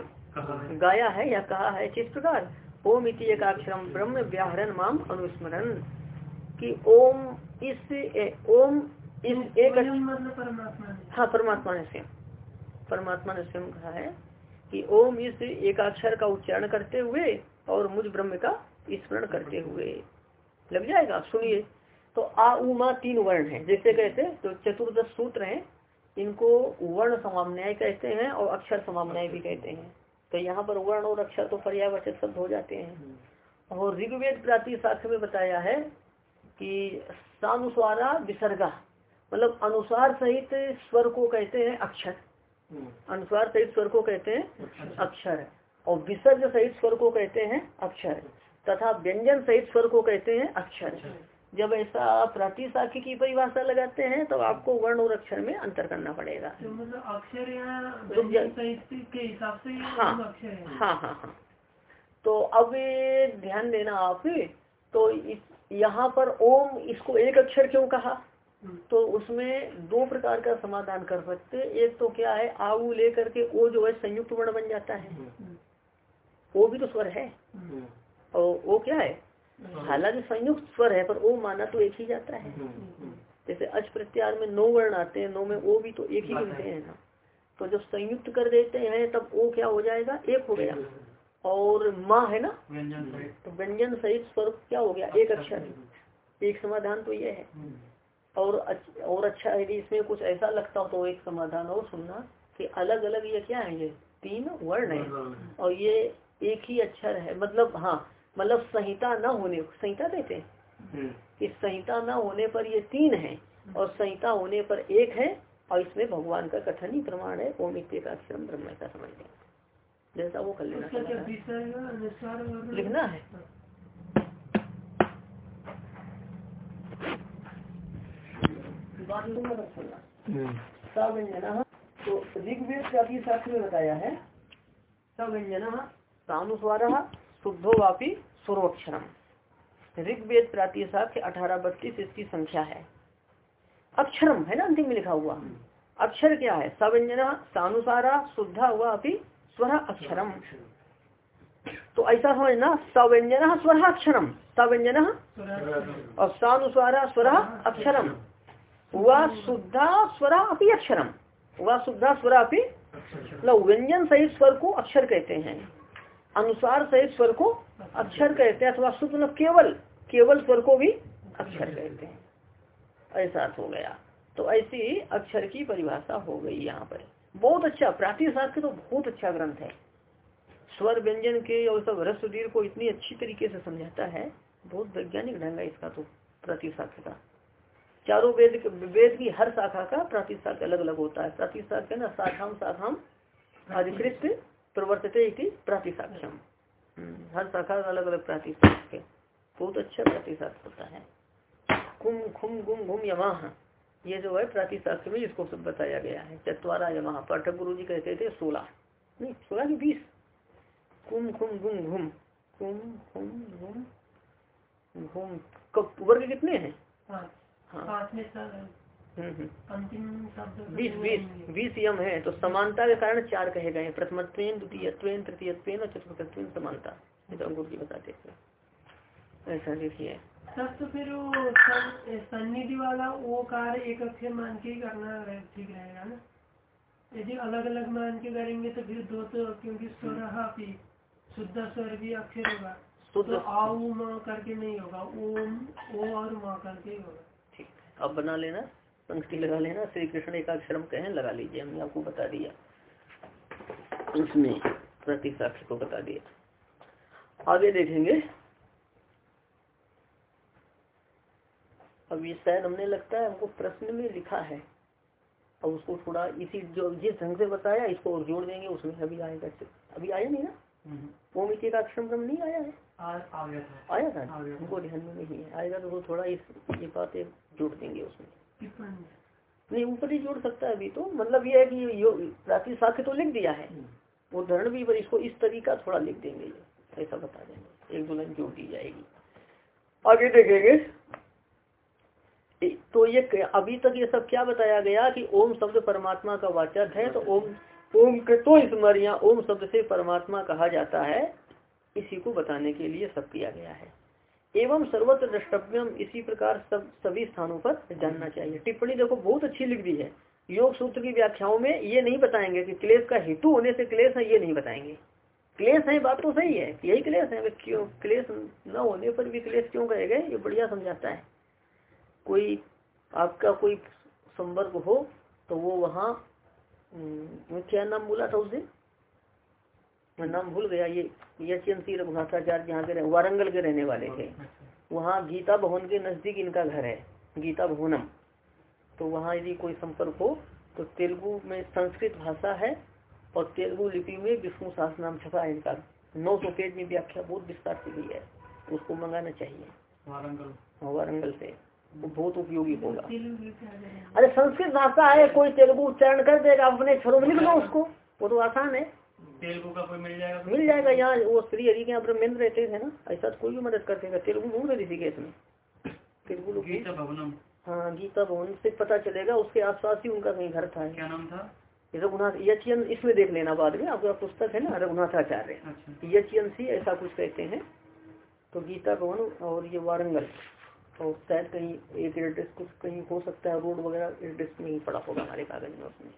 गाया है या कहा है? किस प्रकार? ओम इति एक अक्षरम ब्रह्म व्याहरण माम अनुस्मरण कि ओम इस ए, ओम इस एक मतलब हाँ परमात्मा ने स्वयं। परमात्मा ने स्वयं कहा है कि ओम इस एकाक्षर का उच्चारण करते हुए और मुझ ब्रह्म का स्मरण करते हुए। लग जाएगा? सुनिए। तो आ उमा तीन वर्ण है। जैसे कहते तो चतुर्दश सूत्र हैं। इनको वर्ण समान्याय कहते हैं और अक्षर समान्याय भी कहते हैं। तो यहाँ पर वर्ण और अक्षर तो पर्यावचक शब्द हो जाते हैं। और ऋग्वेद प्राति शास्त्र में बताया है कि सानुस्वारा विसर्गा मतलब अनुसार सहित स्वर को कहते हैं अक्षर। अनुसार सहित स्वर को कहते हैं अक्षर। और विसर्ग सहित स्वर को कहते हैं अक्षर। तथा व्यंजन सहित स्वर को कहते हैं अक्षर। जब ऐसा प्रतिशाखी की परिभाषा लगाते हैं तो आपको वर्ण और अक्षर में अंतर करना पड़ेगा। तो मतलब अक्षर के हिसाब से हाँ हाँ हाँ। हाँ तो अब ध्यान देना आप तो यहाँ पर ओम इसको एक अक्षर क्यों कहा? तो उसमें दो प्रकार का समाधान कर सकते एक तो क्या है आऊ लेकर के ओ जो है संयुक्त वर्ण बन जाता है। वो भी तो स्वर है। और वो क्या है हालाँकि संयुक्त स्वर है पर ओ माना तो एक ही जाता है। जैसे अच प्रत्यार में नौ वर्ण आते हैं नौ में ओ भी तो एक ही बनते हैं। ना। तो जब संयुक्त कर देते हैं तब ओ क्या हो जाएगा? एक हो गया। और माँ है ना? तो व्यंजन सहित स्वर क्या हो गया? एक अक्षर एक समाधान तो ये है। और अच्छा, और अच्छा यदि इसमें कुछ ऐसा लगता हो तो एक समाधान और सुनना कि अलग अलग ये क्या है ये? तीन वर्ण है। और ये एक ही अक्षर है। मतलब हाँ मतलब संहिता न होने संहिता कहते हैं? हम्म। कि संहिता न होने पर ये तीन है और संहिता होने पर एक है और इसमें भगवान का कथन ही प्रमाण है ओम का अक्षर ब्रह्म का समझ लें जैसा वो कर लेना लिखना है। हम्म। सव्यंजन तो ऋग्वेद का भी शास्त्र में बताया है। सव्यंजन सानुस्वार शुद्धो वापी स्वरोक्षरम ऋग्वेद प्रातिशाख्य अठारह बत्तीस इसकी संख्या है। अक्षरम है ना अंतिम में लिखा हुआ। अक्षर क्या है? सव्यंजन सानुसारा शुद्धा हुआ अभी स्वर अक्षरम। तो ऐसा समझना सव्यंजन स्वर अक्षरम। सव्यंजन और सानुसारा स्वर अक्षरम। वह शुद्धा स्वरा अपनी अक्षरम। वह शुद्धा स्वरा अपनी व्यंजन सहित स्वर को अक्षर कहते हैं। अनुसार सहित स्वर को अक्षर कहते हैं अथवा मतलब केवल केवल स्वर को भी अक्षर कहते हैं। ऐसा हो गया। तो ऐसी अक्षर की परिभाषा हो गई यहाँ पर। बहुत अच्छा प्रातिशास्त्र तो बहुत अच्छा ग्रंथ है। स्वर व्यंजन के और सब रस को इतनी अच्छी तरीके से समझाता है। बहुत वैज्ञानिक ढंग है इसका तो प्रतिशास्त्र का। चारों वेद वेद की हर शाखा का प्रातिशाख अलग अलग होता है। प्रातिशाख है ना शाखाम शाखाम अधिकृत प्रवर्तते प्रातिशाख्यम हम्म, हर शाखा का अलग अलग प्रातिशाख है बहुत अच्छा प्रातिशाख होता है। कुम खुम गुम घुम यमा ये जो है प्रातिशाख में इसको सब बताया गया है। चतवारा यमा पाठक गुरु जी कहते थे सोलह नहीं सोलह की बीस। कुम खुम गुम घुम। कुम खुम घुम। घुम वर्ग कितने हैं? हाँ। हम्म, हम्म। बीस बीस बीस यम है तो समानता के कारण चार कहे गए प्रथम द्वितीय तृतीय और चतुर्थ समानता। अंकुर जी बताते थे ऐसा देखिए। तब तो फिर वो सन्निधि वाला वो कार्य एक अक्षर मान के ही करना ठीक रहेगा ना? यदि अलग अलग मान के करेंगे तो फिर दो तो क्योंकि स्वर भी शुद्ध स्वर भी अक्षर होगा। तो आऊ करके नहीं होगा। ओम ओ और माँ करके ही होगा। आप बना लेना। पंक्ति लगा लेना श्री कृष्ण एकाक्षरम कहें लगा लीजिए हमने आपको बता दिया। उसमें प्रतिशाक्ष को बता दिया। आगे देखेंगे। अब ये शायद हमने लगता है हमको प्रश्न में लिखा है। और उसको थोड़ा इसी जो जिस ढंग से बताया इसको और जोड़ देंगे उसमें अभी आएगा अभी आया नहीं ना। ओम इति का अक्षर नहीं आया है? आ, आया था? हमको ध्यान में नहीं है। आएगा तो वो थोड़ा इस ये बातें जोड़ देंगे उसमें। नहीं, ऊपर ही जोड़ सकता है अभी तो। मतलब ये है कि प्रातिशाख्य तो लिख दिया है। वो उदाहरण भी पर इसको इस तरीका थोड़ा लिख देंगे। ऐसा बता देंगे। एक दो लाइन जोड़ दी जाएगी। आगे देखेंगे। तो ये अभी तक ये सब क्या बताया गया कि ओम शब्द परमात्मा का वाचक है तो ओम ओम के तो स्मर या ओम शब्द से परमात्मा कहा जाता है। इसी को बताने के लिए सब किया गया है। एवं सर्वत्र द्रष्टव्यम इसी प्रकार सब, सभी स्थानों पर जानना चाहिए। टिप्पणी देखो, बहुत अच्छी लिख दी है। योग सूत्र की व्याख्याओं में ये नहीं बताएँगे कि क्लेश का हेतु होने से क्लेश है, ये नहीं बताएँगे। क्लेश है, बात तो सही है, यही क्लेश है। क्यों, क्लेश न होने पर भी क्लेश क्यों कहेगा ये बढ़िया समझाता है। कोई आपका कोई संवर्ग हो तो वो वहाँ क्या नाम बोला था उस दिन? मैं नाम भूल गया ये यशवंती रघुनाथाचार्य जहाँ के रहे वारंगल के रहने वाले थे। वहाँ गीता भवन के नज़दीक इनका घर है गीता भवनम। तो वहाँ यदि कोई संपर्क हो तो तेलुगु में संस्कृत भाषा है और तेलुगु लिपि में विष्णु शास नाम छपा है इनका। नौ सौ पेज में व्याख्या बहुत विस्तार से दी है उसको मंगाना चाहिए। वारंगल। हाँ, वारंगल से। बहुत उपयोगी होगा। अरे संस्कृत भाषा है कोई तेलुगु उच्चारण कर देगा अपने छोड़ो लिख लो उसको। वो तो आसान है। तेलुगु का कोई मिल जाएगा? मिल जाएगा यहाँ वो श्री हरि के यहाँ ब्रह्मेंद्र रहते थे ना ऐसा तो कोई भी मदद कर देगा तेलुगु ढूंढ रहे ऋषिकेश में तेलुगु लोग हाँ गीता भवन से पता चलेगा उसके आसपास ही उनका कहीं घर था। क्या नाम था? रघुनाथ यचियन इसमें देख लेना बाद में आपका पुस्तक है ना रघुनाथाचार्य। अच्छा। यचियन सी ऐसा कुछ कहते हैं। तो गीता भवन और ये वारंगल। तो शायद कहीं एक एड्रेस कुछ कहीं हो सकता है रोड वगैरह एड्रेस नहीं पड़ा होगा हमारे कागज़ में उसमें।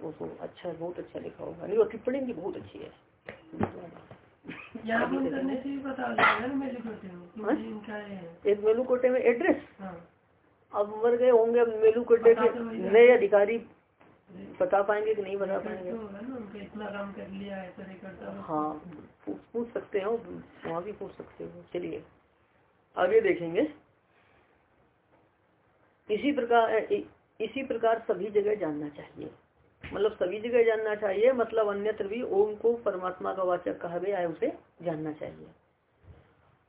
उसको अच्छा बहुत अच्छा लिखा होगा। नहीं वो टिप्पणी भी बहुत अच्छी है। एक मेलू कोटे में एड्रेस? हाँ। अब मर गए होंगे अब मेलू कोटे के तो नए अधिकारी। बता पाएँगे कि नहीं बता पाएँगे? तो इतना काम कर लिया है हाँ पूछ सकते हो वहाँ भी पूछ सकते हो चलिए। आगे देखेंगे। इसी प्रकार इसी प्रकार सभी जगह जानना चाहिए। मतलब सभी जगह जानना चाहिए मतलब अन्यत्र भी ओम को परमात्मा का वाचक कहा गया है उसे जानना चाहिए।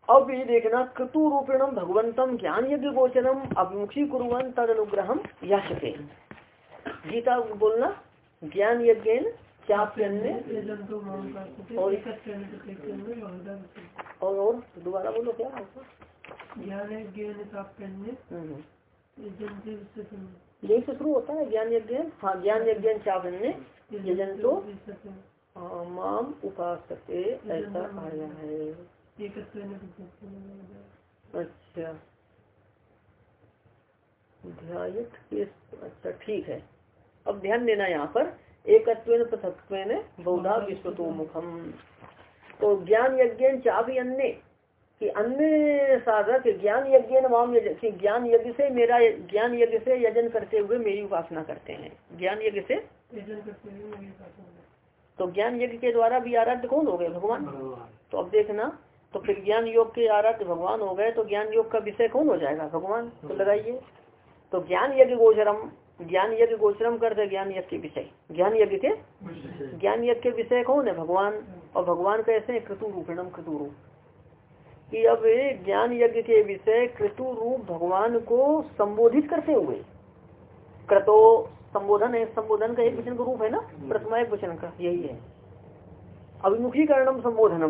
अब ये देखना क्रतु रूपेणम भगवंतम ज्ञान यज्ञ गोचरम अभिमुखी कुरन तद अनुग्रह याचते गीता बोलना ज्ञान यज्ञ और और दोबारा बोलो क्या? ज्ञान हम्म। यही से शुरू होता है ज्ञान यज्ञ। हाँ ज्ञान यज्ञ चावन्य यजन तो माम उपास ऐसा आया है। अच्छा। ध्यात अच्छा ठीक है। अब ध्यान देना यहाँ पर। एक पृथक बहुधा विश्व तो मुखम तो ज्ञान यज्ञ चाभी अन्य कि अन्य साधक ज्ञान यज्ञ यज्ञ ज्ञान यज्ञ से मेरा ज्ञान यज्ञ से यजन करते हुए मेरी उपासना करते हैं ज्ञान यज्ञ से तो ज्ञान यज्ञ के द्वारा भी आराध्य कौन हो गए भगवान तो अब देखना तो फिर ज्ञान योग के आराध्य भगवान हो गए तो ज्ञान योग का विषय कौन हो जाएगा भगवान तो लगाइए तो ज्ञान यज्ञ गोचरम ज्ञान यज्ञ गोचरम कर दे ज्ञान यज्ञ के विषय ज्ञान यज्ञ के ज्ञान यज्ञ के विषय कौन है भगवान और भगवान कैसे क्रतु रूपिणम क्रतु रूप कि अब ज्ञान यज्ञ के विषय क्रतु रूप भगवान को संबोधित करते हुए। क्रतो संबोधन है संबोधन का एक वचन का रूप है ना? प्रथमा एक वचन का यही है। अभिमुखीकरणम संबोधन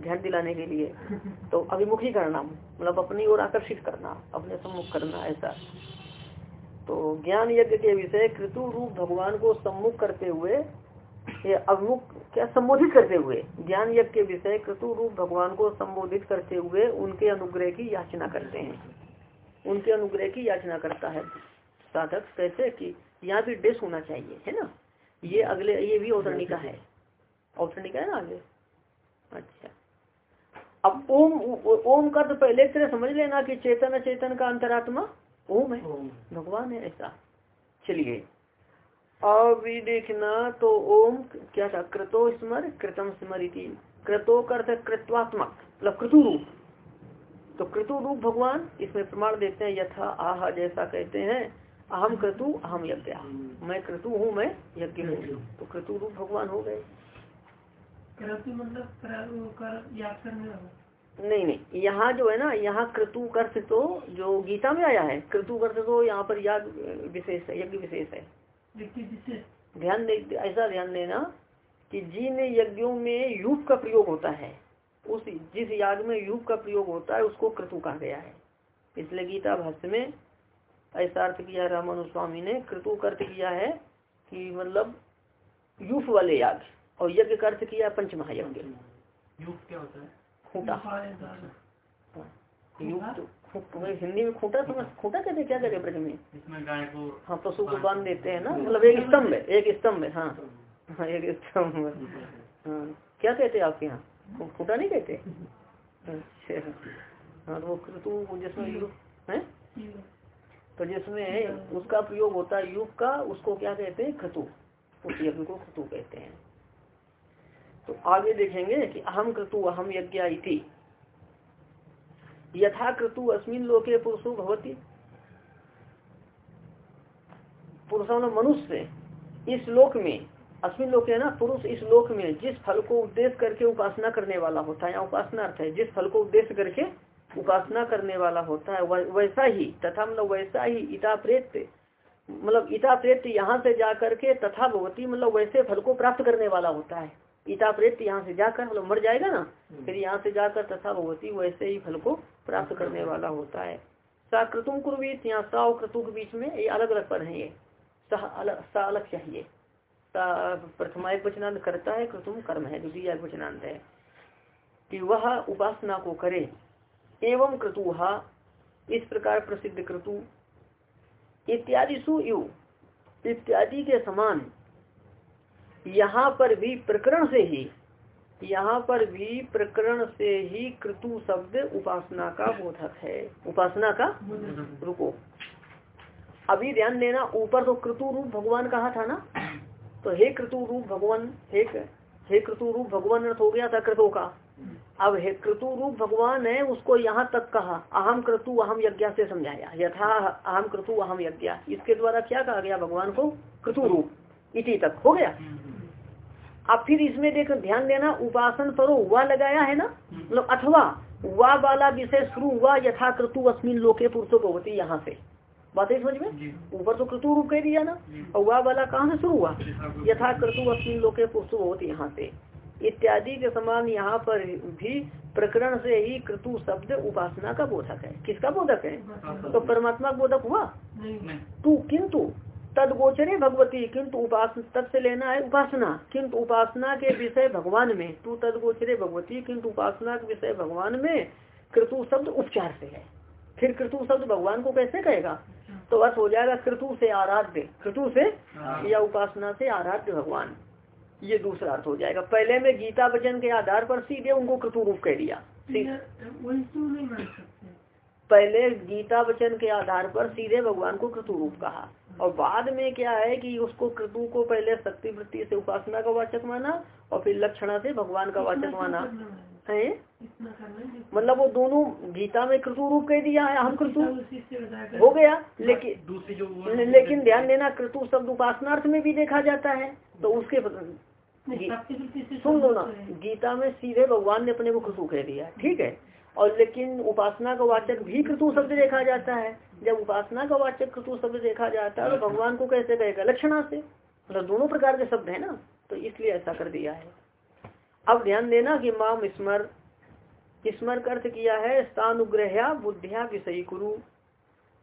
ध्यान दिलाने के लिए। तो अभिमुखीकरणम मतलब अपनी ओर आकर्षित करना अपने सम्मुख करना ऐसा। तो ज्ञान यज्ञ के विषय क्रतु रूप भगवान को सम्मुख करते हुए ये अभिमुख क्या संबोधित करते हुए ज्ञान यज्ञ के विषय क्रतु रूप भगवान को संबोधित करते हुए उनके अनुग्रह की याचना करते हैं। उनके अनुग्रह की याचना करता है। साधक कैसे कि यहाँ भी डेस होना चाहिए है ना? ये अगले ये भी औतरणिका है। औतरणिका है ना आगे? अच्छा। अब ओम ओम का तो पहले तरह समझ लेना कि चेतन चेतन का अंतरात्मा ओम है। भगवान है ऐसा। चलिए अभी देखना तो ओम क्या था? कृतो स्मर कृतम स्मृति कृतो अर्थ कृत्वात्मक मतलब कृतु रूप। तो कृतु रूप भगवान इसमें प्रमाण देते हैं यथा आह जैसा कहते हैं अहम कृतु अहम यज्ञ। मैं कृतु हूँ मैं यज्ञ हूँ। तो कृतु रूप भगवान हो गए। मतलब नहीं नहीं यहाँ जो है ना यहाँ कृतु कर्थ तो जो गीता में आया है कृतु कर्थ तो यहाँ पर याद विशेष है यज्ञ विशेष है। ध्यान दे ऐसा ध्यान देना कि जिन यज्ञों में युग का प्रयोग होता है उस जिस याग में युग का प्रयोग होता है उसको क्रतु कहा गया है। इसलिए गीता भाष्य में ऐसा अर्थ किया रामानु स्वामी ने क्रतु का अर्थ किया है कि मतलब युग वाले याग और यज्ञ का अर्थ किया पंच महायज्ञ युग क्या होता है? खूटा। युग तो हिंदी में खूटा समझ खूटा कहते क्या कहते ब्रज में? इसमें गाय को हाँ पशु को बाँध देते हैं ना मतलब एक स्तंभ है एक स्तंभ है हाँ। हाँ एक स्तंभ हाँ। क्या कहते हैं आपके यहाँ? खूटा नहीं कहते? अच्छा। हाँ तो वो क्रतु जिसमें है? तो जिसमें उसका प्रयोग होता है युग का उसको क्या कहते हैं? खतु। उस यज्ञ को खतु कहते हैं। तो आगे देखेंगे कि अहम क्रतु अहम यज्ञ इति यथा क्रतु अस्मिन लोके पुरुषो भवती। पुरुषों ने मनुष्य। इस लोक में अश्विन लोक है ना पुरुष इस लोक में जिस फल को उपदेश करके उपासना करने वाला होता है या उपासना अर्थ है जिस फल को उपदेश करके उपासना करने वाला होता है वैसा ही तथा मतलब वैसा ही इता प्रेत मतलब इता प्रेत यहाँ से जा करके तथा भगवती मतलब वैसे फल को प्राप्त करने वाला होता है। इता प्रेत यहाँ से जाकर मतलब मर जाएगा ना हम्म। फिर यहाँ से जाकर तथा भगवती वैसे ही फल को प्राप्त करने वाला होता है। सा क्रतुम कुर्वीत यहाँ सा और क्रतु के बीच में ये अलग अलग पद है ये। सह अलग सा अलग चाहिए। प्रथमा एक वचनांत करता है क्रतुम कर्म है, द्वितीय एक वचनांत है। कि वह उपासना को करे, एवं क्रतुहा इस प्रकार प्रसिद्ध क्रतु, इत्यादि सुयु इत्यादि के समान, यहाँ पर भी प्रकरण से ही यहाँ पर भी प्रकरण से ही क्रतु शब्द उपासना का बोधक है। उपासना का? रुको। अभी ध्यान देना ऊपर तो क्रतु रूप भगवान कहा था ना? तो हे क्रतु रूप भगवान हे हे क्रतु रूप भगवान अर्थ हो गया था क्रतु का। अब हे क्रतु रूप भगवान है उसको यहाँ तक कहा अहम क्रतु अहम यज्ञ से समझाया। यथा अहम क्रतु अहम यज्ञ। इसके द्वारा क्या कहा गया भगवान को? क्रतु रूप। इति तक। हो गया? अब फिर इसमें देख ध्यान देना उपासन परो हुआ लगाया है ना? मतलब अथवा वा वाला विषय शुरू हुआ यथा क्रतु अस्मिन लोके पुरुषो भगवती यहाँ से। बात है समझ में? ऊपर तो क्रतु रूप कह दिया ना? और वह वाला कहाँ से शुरू हुआ? यथा क्रतु अस्मिन लोके पुरुषो भगवती यहाँ से। इत्यादि के समान यहाँ पर भी प्रकरण से ही क्रतु शब्द उपासना का बोधक है। किसका बोधक है? तो परमात्मा बोधक हुआ? तू किंतु। तद गोचरे भगवती किंतु उपासना तद से लेना है उपासना। किंतु उपासना के विषय भगवान में। तू तद गोचरे भगवती किंतु उपासना के विषय भगवान में, कृतु शब्द उपचार से है। फिर कृतु शब्द भगवान को कैसे कहेगा? तो अर्थ हो जाएगा कृतु से आराध्य। कृतु से या उपासना से आराध्य भगवान। ये दूसरा अर्थ हो जाएगा। पहले में गीता वचन के आधार पर सीधे उनको कृतु रूप कह दिया। पहले गीता वचन के आधार पर सीधे भगवान को कृतु रूप कहा। और बाद में क्या है कि उसको क्रतु को पहले शक्ति वृत्ति से उपासना का वाचक माना और फिर लक्षणा से भगवान का वाचक माना। है। मतलब वो दोनों गीता में क्रतु रूप कह दिया है हम क्रतु हो। गया लेकिन दूसरी जो लेकिन ध्यान देना क्रतु शब्द उपासनार्थ में भी देखा जाता है तो उसके सुन लो ना गीता में सीधे भगवान ने अपने को क्रतु कह दिया ठीक है? और लेकिन उपासना का वाचक भी क्रतु शब्द देखा जाता है। जब उपासना का वाचक कृतु शब्द देखा जाता है तो भगवान को कैसे कहेगा? लक्षणा से। मतलब दोनों प्रकार के शब्द है ना। तो इसलिए ऐसा कर दिया है। अब ध्यान देना कि माम स्मर स्मर अर्थ किया है स्थानुग्रह बुद्धिया विषय कुरु।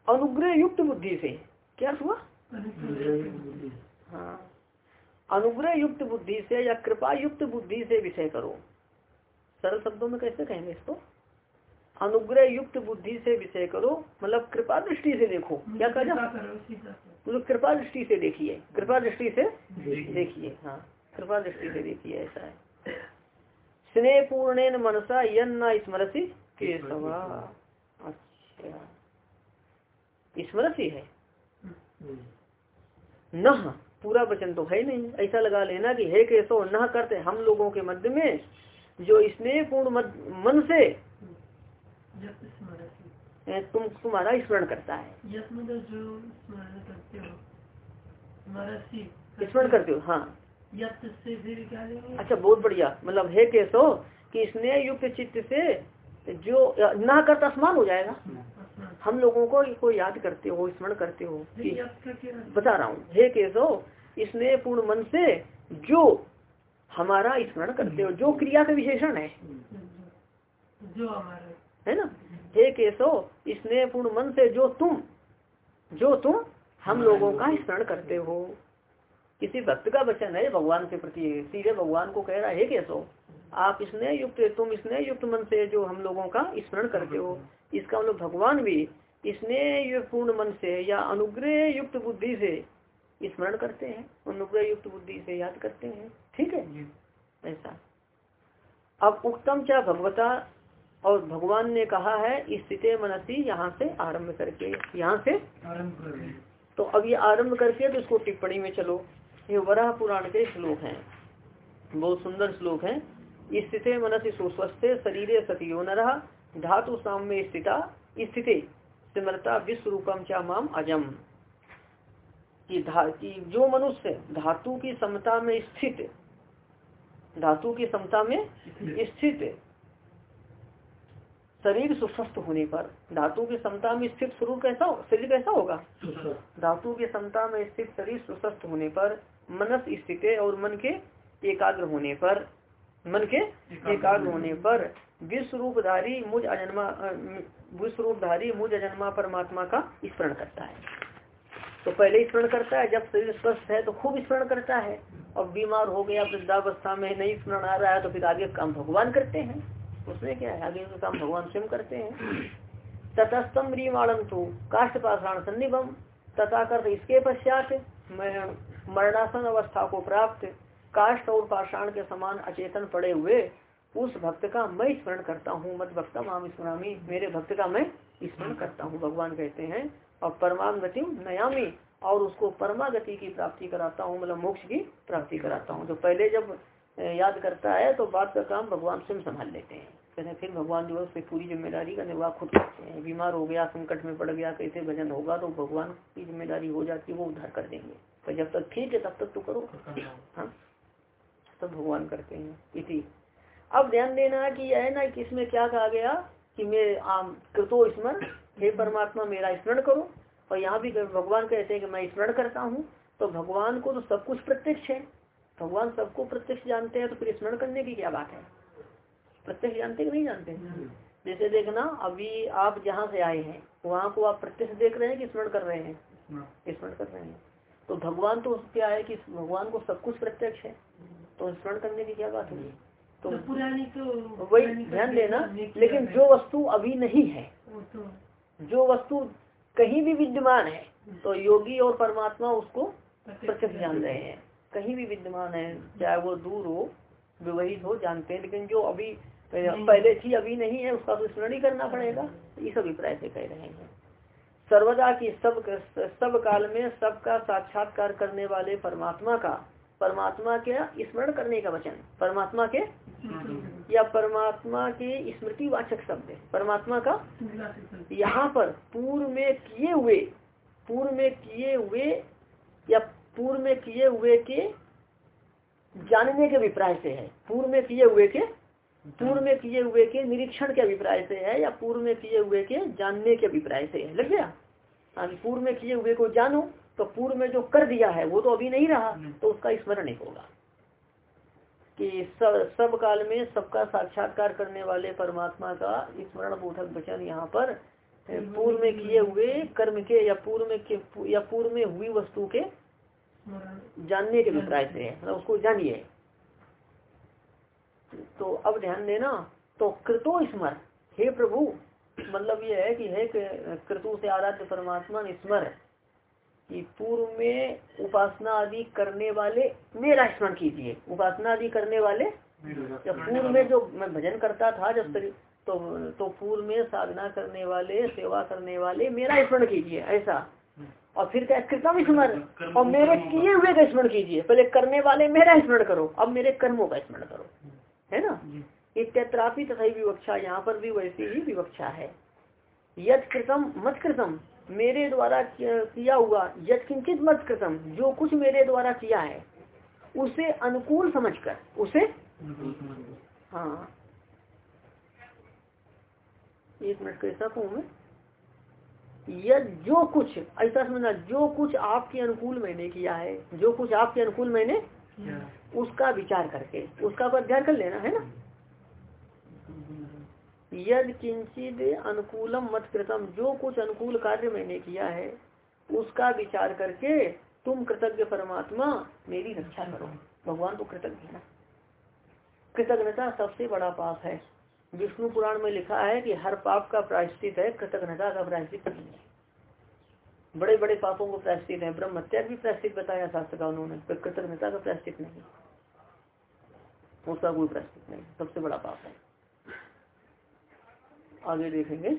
अनुग्रह युक्त बुद्धि से। क्या हुआ? हाँ। अनुग्रह युक्त बुद्धि से या कृपा युक्त बुद्धि से विषय करो। सरल शब्दों में कैसे कहेंगे इसको? अनुग्रह युक्त बुद्धि से विषय करो मतलब कृपा दृष्टि से देखो। क्या कहा मतलब कृपा दृष्टि से देखिए कृपा दृष्टि से देखिए। हाँ कृपा दृष्टि से देखिए ऐसा है। स्नेह पूर्ण मनसा यन न स्मरसी के अच्छा। स्मरसी है? न पूरा वचन तो है नहीं। ऐसा लगा लेना कि हे केसो न करते हम लोगों के मध्य में जो स्नेह पूर्ण मन से तुम तुम्हारा स्मरण करता है। स्मरण करते हो। हाँ। अच्छा बहुत बढ़िया। मतलब है कैसो कि स्नेह युक्त चित्त से जो ना करता समान हो जाएगा। हम लोगों को को याद करते हो स्मरण करते हो कि बता रहा हूँ। हे केसो स्नेह पूर्ण मन से जो हमारा स्मरण करते हो जो क्रिया का विशेषण है। जो हमारा है ना? हे केशो स्नेह पूर्ण मन से जो तुम जो तुम हम लोगों का स्मरण करते हो। किसी भक्त का वचन है भगवान के प्रति सीधे भगवान को कह रहा है केशो आप स्नेह युक्त तुम स्नेह युक्त मन से जो हम लोगों का स्मरण करते हो इसका मतलब भगवान भी स्नेह पूर्ण मन से या अनुग्रह युक्त बुद्धि से स्मरण करते हैं अनुग्रह युक्त बुद्धि से याद करते हैं। ठीक है? ऐसा। अब उत्तम क्या भगवता और भगवान ने कहा है स्थित मनसी यहाँ से आरंभ करके यहाँ से। तो अब ये आरंभ करके तो इसको टिप्पणी में चलो। ये वराह पुराण के श्लोक हैं। बहुत सुंदर श्लोक है। स्थित मनसी सुस्वस्थ शरीर सतियो न रहा धातु साम्य स्थिता स्थिति सिमरता विश्व रूपम चा माम अजम। कि कि जो मनुष्य धातु की समता में स्थित धातु की समता में स्थित शरीर सुस्वस्थ होने पर धातु की क्षमता में स्थित स्वरूप कैसा शरीर कैसा होगा? धातु की क्षमता में स्थित शरीर सुस्वस्थ होने पर मनस स्थित और मन के एकाग्र होने पर मन के एकाग्र होने पर विश्व रूपधारी मुझ अजन्मा विश्व रूपधारी मुझ अजन्मा परमात्मा का स्मरण करता है। तो पहले स्मरण करता है जब शरीर स्वस्थ है तो खूब स्मरण करता है। और बीमार हो गया वृद्धावस्था में नहीं स्मरण आ रहा है तो फिर आगे काम भगवान करते हैं। उसमें क्या है? आगे काम भगवान स्वयं करते हैं। ततस्तम रीमाणम तो काष्ट पाषाण सन्निभम तथा कर इसके पश्चात मरणासन अवस्था को प्राप्त काष्ट और पाषाण के समान अचेतन पड़े हुए, उस भक्त का मैं स्मरण करता हूँ। मत भक्तम आम स्मरामी, मेरे भक्त का मैं स्मरण करता हूँ, भगवान कहते हैं। और परमाम गति नयामी, और उसको परमा गति की प्राप्ति कराता हूँ मतलब मोक्ष की प्राप्ति कराता हूँ। तो पहले जब याद करता है तो बात का काम भगवान स्वयं संभाल लेते हैं। कहते फिर भगवान जो है उसकी पूरी ज़िम्मेदारी का निर्वाह खुद करते हैं। बीमार हो गया संकट में पड़ गया कैसे भजन होगा तो भगवान की ज़िम्मेदारी हो जाती है वो उद्धार कर देंगे। तो जब तक ठीक है तब तक तो करो। हाँ तब भगवान करते हैं। इसी। अब ध्यान देना कि यह है ना कि इसमें क्या कहा गया कि मैं आम कृतो स्मरण हे परमात्मा मेरा स्मरण करो। और यहाँ भी भगवान कहते हैं कि मैं स्मरण करता हूँ। तो भगवान को तो सब कुछ प्रत्यक्ष है। भगवान सबको प्रत्यक्ष जानते हैं तो फिर स्मरण करने की क्या बात है? प्रत्यक्ष जानते कि नहीं जानते? जैसे देखना अभी आप जहाँ से आए हैं वहाँ को आप प्रत्यक्ष देख रहे हैं कि स्मरण कर रहे हैं? स्मरण कर रहे हैं। तो भगवान तो क्या है कि भगवान को सब कुछ प्रत्यक्ष है। तो स्मरण करने की क्या बात होगी तो, तो पुरानी तो वही ध्यान देना लेकिन जो वस्तु अभी नहीं है तो जो वस्तु कहीं भी विद्यमान है तो योगी और परमात्मा उसको प्रत्यक्ष जान रहे हैं। कहीं भी विद्यमान है चाहे वो दूर हो विवहित हो जानते हैं लेकिन जो अभी पहले चीज़ अभी नहीं है उसका तो स्मरण ही करना पड़ेगा। इस अभिप्राय से कह रहे हैं। सर्वदा की सब सब काल में सबका साक्षात्कार करने वाले परमात्मा का परमात्मा के स्मरण करने का वचन परमात्मा के या परमात्मा के स्मृति वाचक शब्द परमात्मा का यहाँ पर पूर्व में किए हुए पूर्व में किए हुए या पूर्व में किए हुए के जानने के अभिप्राय से है। पूर्व में किए हुए के पूर्व में किए हुए के निरीक्षण के अभिप्राय से है या पूर्व में किए हुए के जानने के अभिप्राय से है? लग गया? पूर्व में किए हुए को जानो तो पूर्व में जो कर दिया है वो तो अभी नहीं रहा तो उसका स्मरण नहीं होगा कि सब सब काल में सबका साक्षात्कार करने वाले परमात्मा का स्मरण बोधक वचन यहाँ पर पूर्व में किए हुए कर्म के या पूर्व में या पूर्व में हुई वस्तु के जानने के अभिप्राय से है मतलब उसको जानिए। तो अब ध्यान देना तो कृतो स्मर। हे प्रभु मतलब ये है कि हे कृतु से आराध्य परमात्मा स्मर कि पूर्व में उपासना आदि करने वाले मेरा स्मरण कीजिए। उपासना आदि करने वाले जब पूर्व में जो मैं भजन करता था जब तक तो तो पूर्व में साधना करने वाले, सेवा करने वाले मेरा स्मरण कीजिए, ऐसा। और फिर क्या कृतम स्मरण और मेरे किए हुए का स्मरण कीजिए। पहले करने वाले मेरा स्मरण करो अब मेरे कर्मों का स्मरण करो। है ना? इत्यत्रापि तथा विवक्षा यहाँ पर भी वैसी ही विवक्षा है। यद कृतम मत कृतम मेरे द्वारा किया हुआ यद किंचित मत कृतम जो कुछ मेरे द्वारा किया है उसे अनुकूल समझकर उसे हाँ। एक मिनट कैसा कहूँ मैं यद जो कुछ ऐसा समझना जो कुछ आपके अनुकूल मैंने किया है जो कुछ आपके अनुकूल मैंने उसका विचार करके उसका पर ध्यान कर लेना है ना? यद किंचित अनुकूलम मत कृतम जो कुछ अनुकूल कार्य मैंने किया है उसका विचार करके तुम कृतज्ञ परमात्मा मेरी रक्षा करो। भगवान तो कृतज्ञ है ना? कृतज्ञता सबसे बड़ा पाप है। विष्णु पुराण में लिखा है कि हर पाप का प्रायश्चित है कृतज्ञता का प्रायश्चित नहीं है। बड़े बड़े पापों को प्रायश्चित है ब्रह्म हत्या भी प्रायश्चित बताया शास्त्र का उन्होंने कृतज्ञता का प्रायश्चित नहीं उसका कोई प्रायश्चित नहीं सबसे बड़ा पाप है। आगे देखेंगे।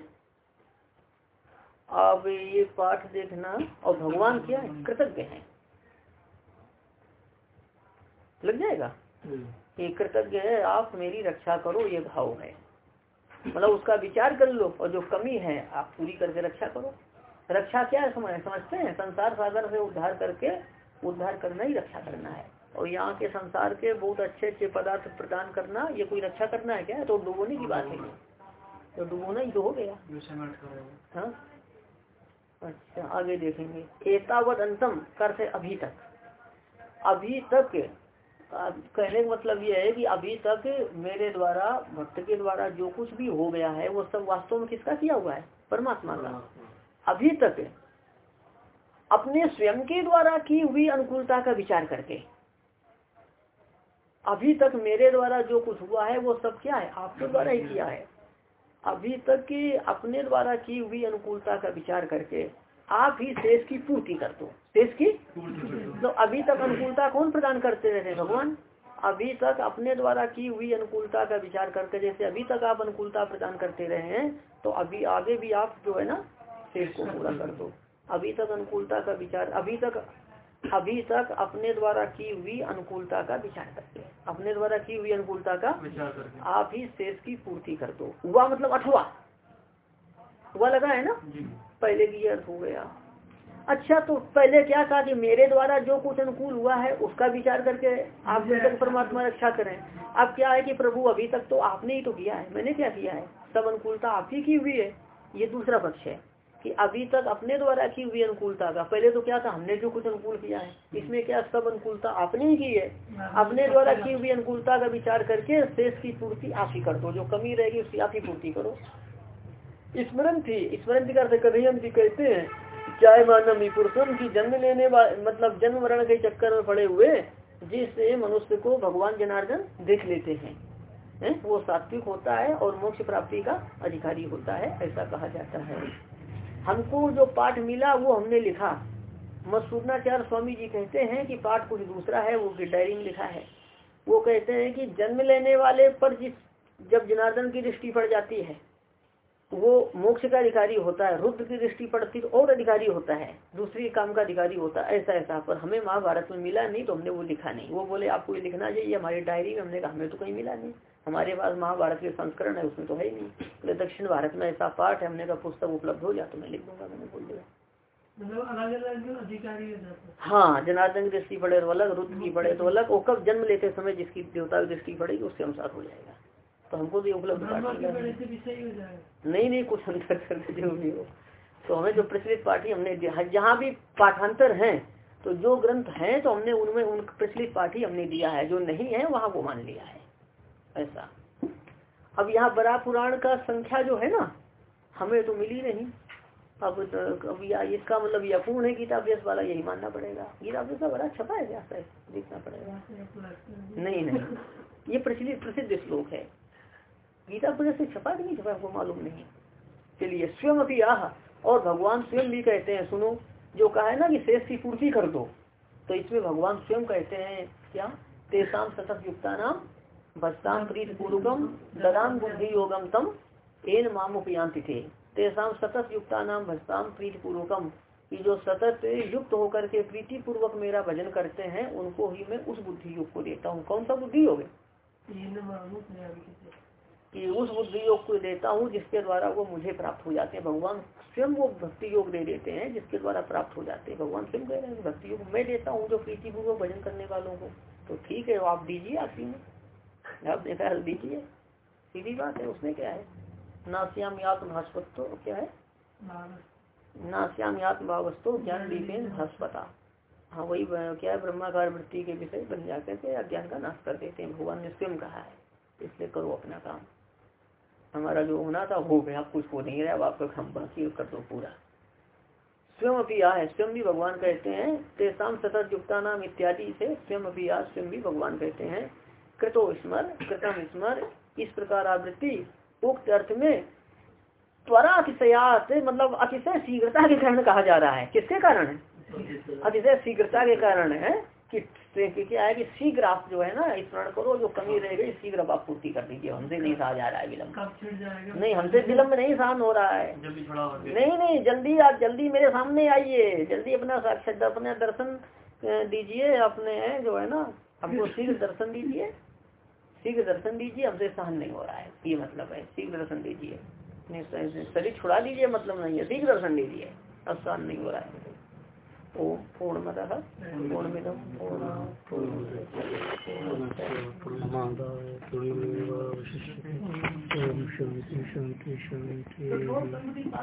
अब ये पाठ देखना, और भगवान क्या कृतज्ञ है। लग जाएगा? ये कृतज्ञ है, आप मेरी रक्षा करो, ये भाव है। मतलब उसका विचार कर लो, और जो कमी है, आप पूरी करके रक्षा करो। रक्षा क्या है, समझ समझते हैं? संसार सागर से उद्धार करके, उद्धार करना ही रक्षा करना है। और यहाँ के संसार के बहुत अच्छे अच्छे पदार्थ प्रदान करना, ये कोई रक्षा करना है क्या? तो डुबोने की बात है तो डुबोना ही तो हो गया। हाँ? अच्छा आगे देखेंगे। एतावत अंतम कर से अभी तक। अभी तक कहने का मतलब ये है कि अभी तक मेरे द्वारा भक्त के द्वारा जो कुछ भी हो गया है वो सब वास्तव में किसका किया हुआ है? परमात्मा का। अभी तक अपने स्वयं के द्वारा की हुई अनुकूलता का विचार करके अभी तक मेरे द्वारा जो कुछ हुआ है वो सब क्या है? आपके द्वारा ही किया है। अभी तक की अपने द्वारा की हुई अनुकूलता का विचार करके आप ही शेष की पूर्ति कर दो। शेष की? तो अभी तक अनुकूलता कौन प्रदान करते रहे भगवान? अभी तक अपने द्वारा की हुई अनुकूलता का विचार करके जैसे अभी तक आप अनुकूलता प्रदान करते रहे हैं तो अभी आगे भी आप जो है ना शेष को पूरा कर दो। अभी तक अनुकूलता का विचार अभी तक अभी तक अपने द्वारा की हुई अनुकूलता का विचार करते अपने द्वारा की हुई अनुकूलता का आप ही शेष की पूर्ति कर दो। हुआ मतलब अठवा हुआ लगा है ना? पहले की अर्थ हो गया। अच्छा तो पहले क्या कहा कि मेरे द्वारा जो कुछ अनुकूल हुआ है उसका विचार करके आप तक परमात्मा रक्षा करें। अब क्या है कि प्रभु अभी तक तो आपने ही तो किया है। मैंने क्या किया है? सब अनुकूलता आप ही की हुई है। ये दूसरा पक्ष है कि अभी तक अपने द्वारा की हुई अनुकूलता का। पहले तो क्या था? हमने जो कुछ अनुकूल किया है इसमें क्या सब अनुकूलता आपने ही की है? अपने द्वारा की हुई अनुकूलता का विचार करके शेष की पूर्ति आप ही कर दो। जो कमी रहेगी उसकी आप ही पूर्ति करो। स्मरण थी स्मरण थी करते कभी हम जी कहते हैं चाहे मानव पुरुषों की जन्म लेने मतलब जन्म मरण के चक्कर में पड़े हुए, जिससे मनुष्य को भगवान जनार्दन देख लेते हैं। है? वो सात्विक होता है और मोक्ष प्राप्ति का अधिकारी होता है, ऐसा कहा जाता है। हमको जो पाठ मिला, वो हमने लिखा। मसूरनाचार्य स्वामी जी कहते हैं कि पाठ कुछ दूसरा है, वो डायरी में लिखा है। वो कहते हैं कि जन्म लेने वाले पर जिस, जब जनार्दन की दृष्टि पड़ जाती है वो मोक्ष का अधिकारी होता है रुद्र की दृष्टि पड़ती तो और अधिकारी होता है दूसरी काम का अधिकारी होता है ऐसा ऐसा। पर हमें महाभारत में मिला नहीं तो हमने वो लिखा नहीं। वो बोले आपको ये लिखना चाहिए हमारी डायरी में हमने कहा हमें तो कहीं मिला नहीं। हमारे पास महाभारत के संस्करण है उसमें तो है ही नहीं। बोले दक्षिण भारत में ऐसा पाठ है हमने का पुस्तक उपलब्ध हो जाए तो मैं लिख दूँगा मैंने बोल दिया। मतलब हाँ जनार्दन की दृष्टि पड़े तो अलग रुद्र की पड़े तो अलग और कब जन्म लेते समय जिसकी देवता की दृष्टि पड़ेगी उसके अनुसार हो जाएगा। तो हमको भी उपलब्ध नहीं नहीं कुछ अंतर करके जो भी हो। तो हमें जो प्रचलित पाठी हमने जहाँ भी पाठांतर हैं तो जो ग्रंथ हैं तो हमने उनमें उन प्रचलित पाठी हमने दिया है जो नहीं है वहाँ वो मान लिया है। ऐसा। अब यहाँ बड़ा पुराण का संख्या जो है ना हमें तो मिली नहीं। अब तो अब या इसका मतलब यह पूर्ण है गीता अभ्यास वाला यही मानना पड़ेगा। गीता अभ्यास बड़ा छपा है क्या देखना पड़ेगा। नहीं नहीं। ये प्रचलित प्रसिद्ध श्लोक है। गीता पर से छपा कि नहीं, छपा आपको मालूम नहीं। चलिए, स्वयं अभी आह, और भगवान स्वयं भी कहते हैं, सुनो, जो कहा है ना कि शेष की पूर्ति कर दो तो इसमें भगवान स्वयं कहते हैं, क्या? तेसाम सतत युक्ता नाम भस्ताम प्रीत पूर्वकम ददाम बुद्धि योगम तम एन माम उपयांति थे तेसाम सतत युक्ता नाम भस्ताम प्रीत पूर्वकम कि जो सतत युक्त होकर के प्रीति पूर्वक मेरा भजन करते हैं, उनको ही मैं उस बुद्धि योग को देता हूँ। कौन सा बुद्धि योग कि उस बुद्धि योग को देता हूँ जिसके द्वारा वो मुझे प्राप्त हो जाते हैं। भगवान स्वयं वो भक्ति योग दे देते हैं जिसके द्वारा प्राप्त हो जाते हैं। भगवान स्वयं कह रहे हैं, भक्ति योग मैं देता हूँ जो प्रीति पूर्वक भजन करने वालों को। तो ठीक है, आप दीजिए आपकी में। आप देखा दीजिए। सीधी बात है उसमें क्या है? नाश्याम यात भास्पत तो क्या है? नाश्याम आत्मभावस्तु ज्ञान दीपेन भस्पता हाँ वही, क्या है? ब्रह्माकार वृत्ति के विषय बन जाकर के अज्ञान का नाश कर देते हैं। भगवान ने स्वयं कहा है, इसलिए करो अपना काम। हमारा जो होना था हो गया कुछ हो नहीं रहा अब आपका हम बाकी कर दो पूरा। स्वयं अभी है स्वयं भी भगवान कहते हैं तेसाम सतत युक्ता नाम इत्यादि से स्वयं अभी आ स्वयं भी भगवान कहते हैं कृतो स्मर कृतम स्मर इस प्रकार आवृत्ति उक्त अर्थ में त्वरा अतिशयात मतलब अतिशय शीघ्रता के कारण कहा जा रहा है। किसके कारण? अतिशय शीघ्रता के कारण है कि क्या है कि शीघ्र आप जो है ना स्मरण करो जो कमी रह गई शीघ्र आप पूर्ति कर दीजिए हमसे नहीं सहा जा रहा है विलम्ब नहीं हमसे विलम्ब नहीं सहन हो रहा है। नहीं नहीं जल्दी आप जल्दी मेरे सामने आइए जल्दी अपना साक्षात अपने दर्शन दीजिए अपने जो है ना हमको शीघ्र दर्शन दीजिए। शीघ्र दर्शन दीजिए हमसे सहन नहीं हो रहा है ये मतलब है शीघ्र दर्शन दीजिए। शरीर छुड़ा दीजिए मतलब नहीं है शीघ्र दर्शन दीजिए अब सहन नहीं हो रहा है। ओम पूर्णमद पूर्णमिदम पूर्ण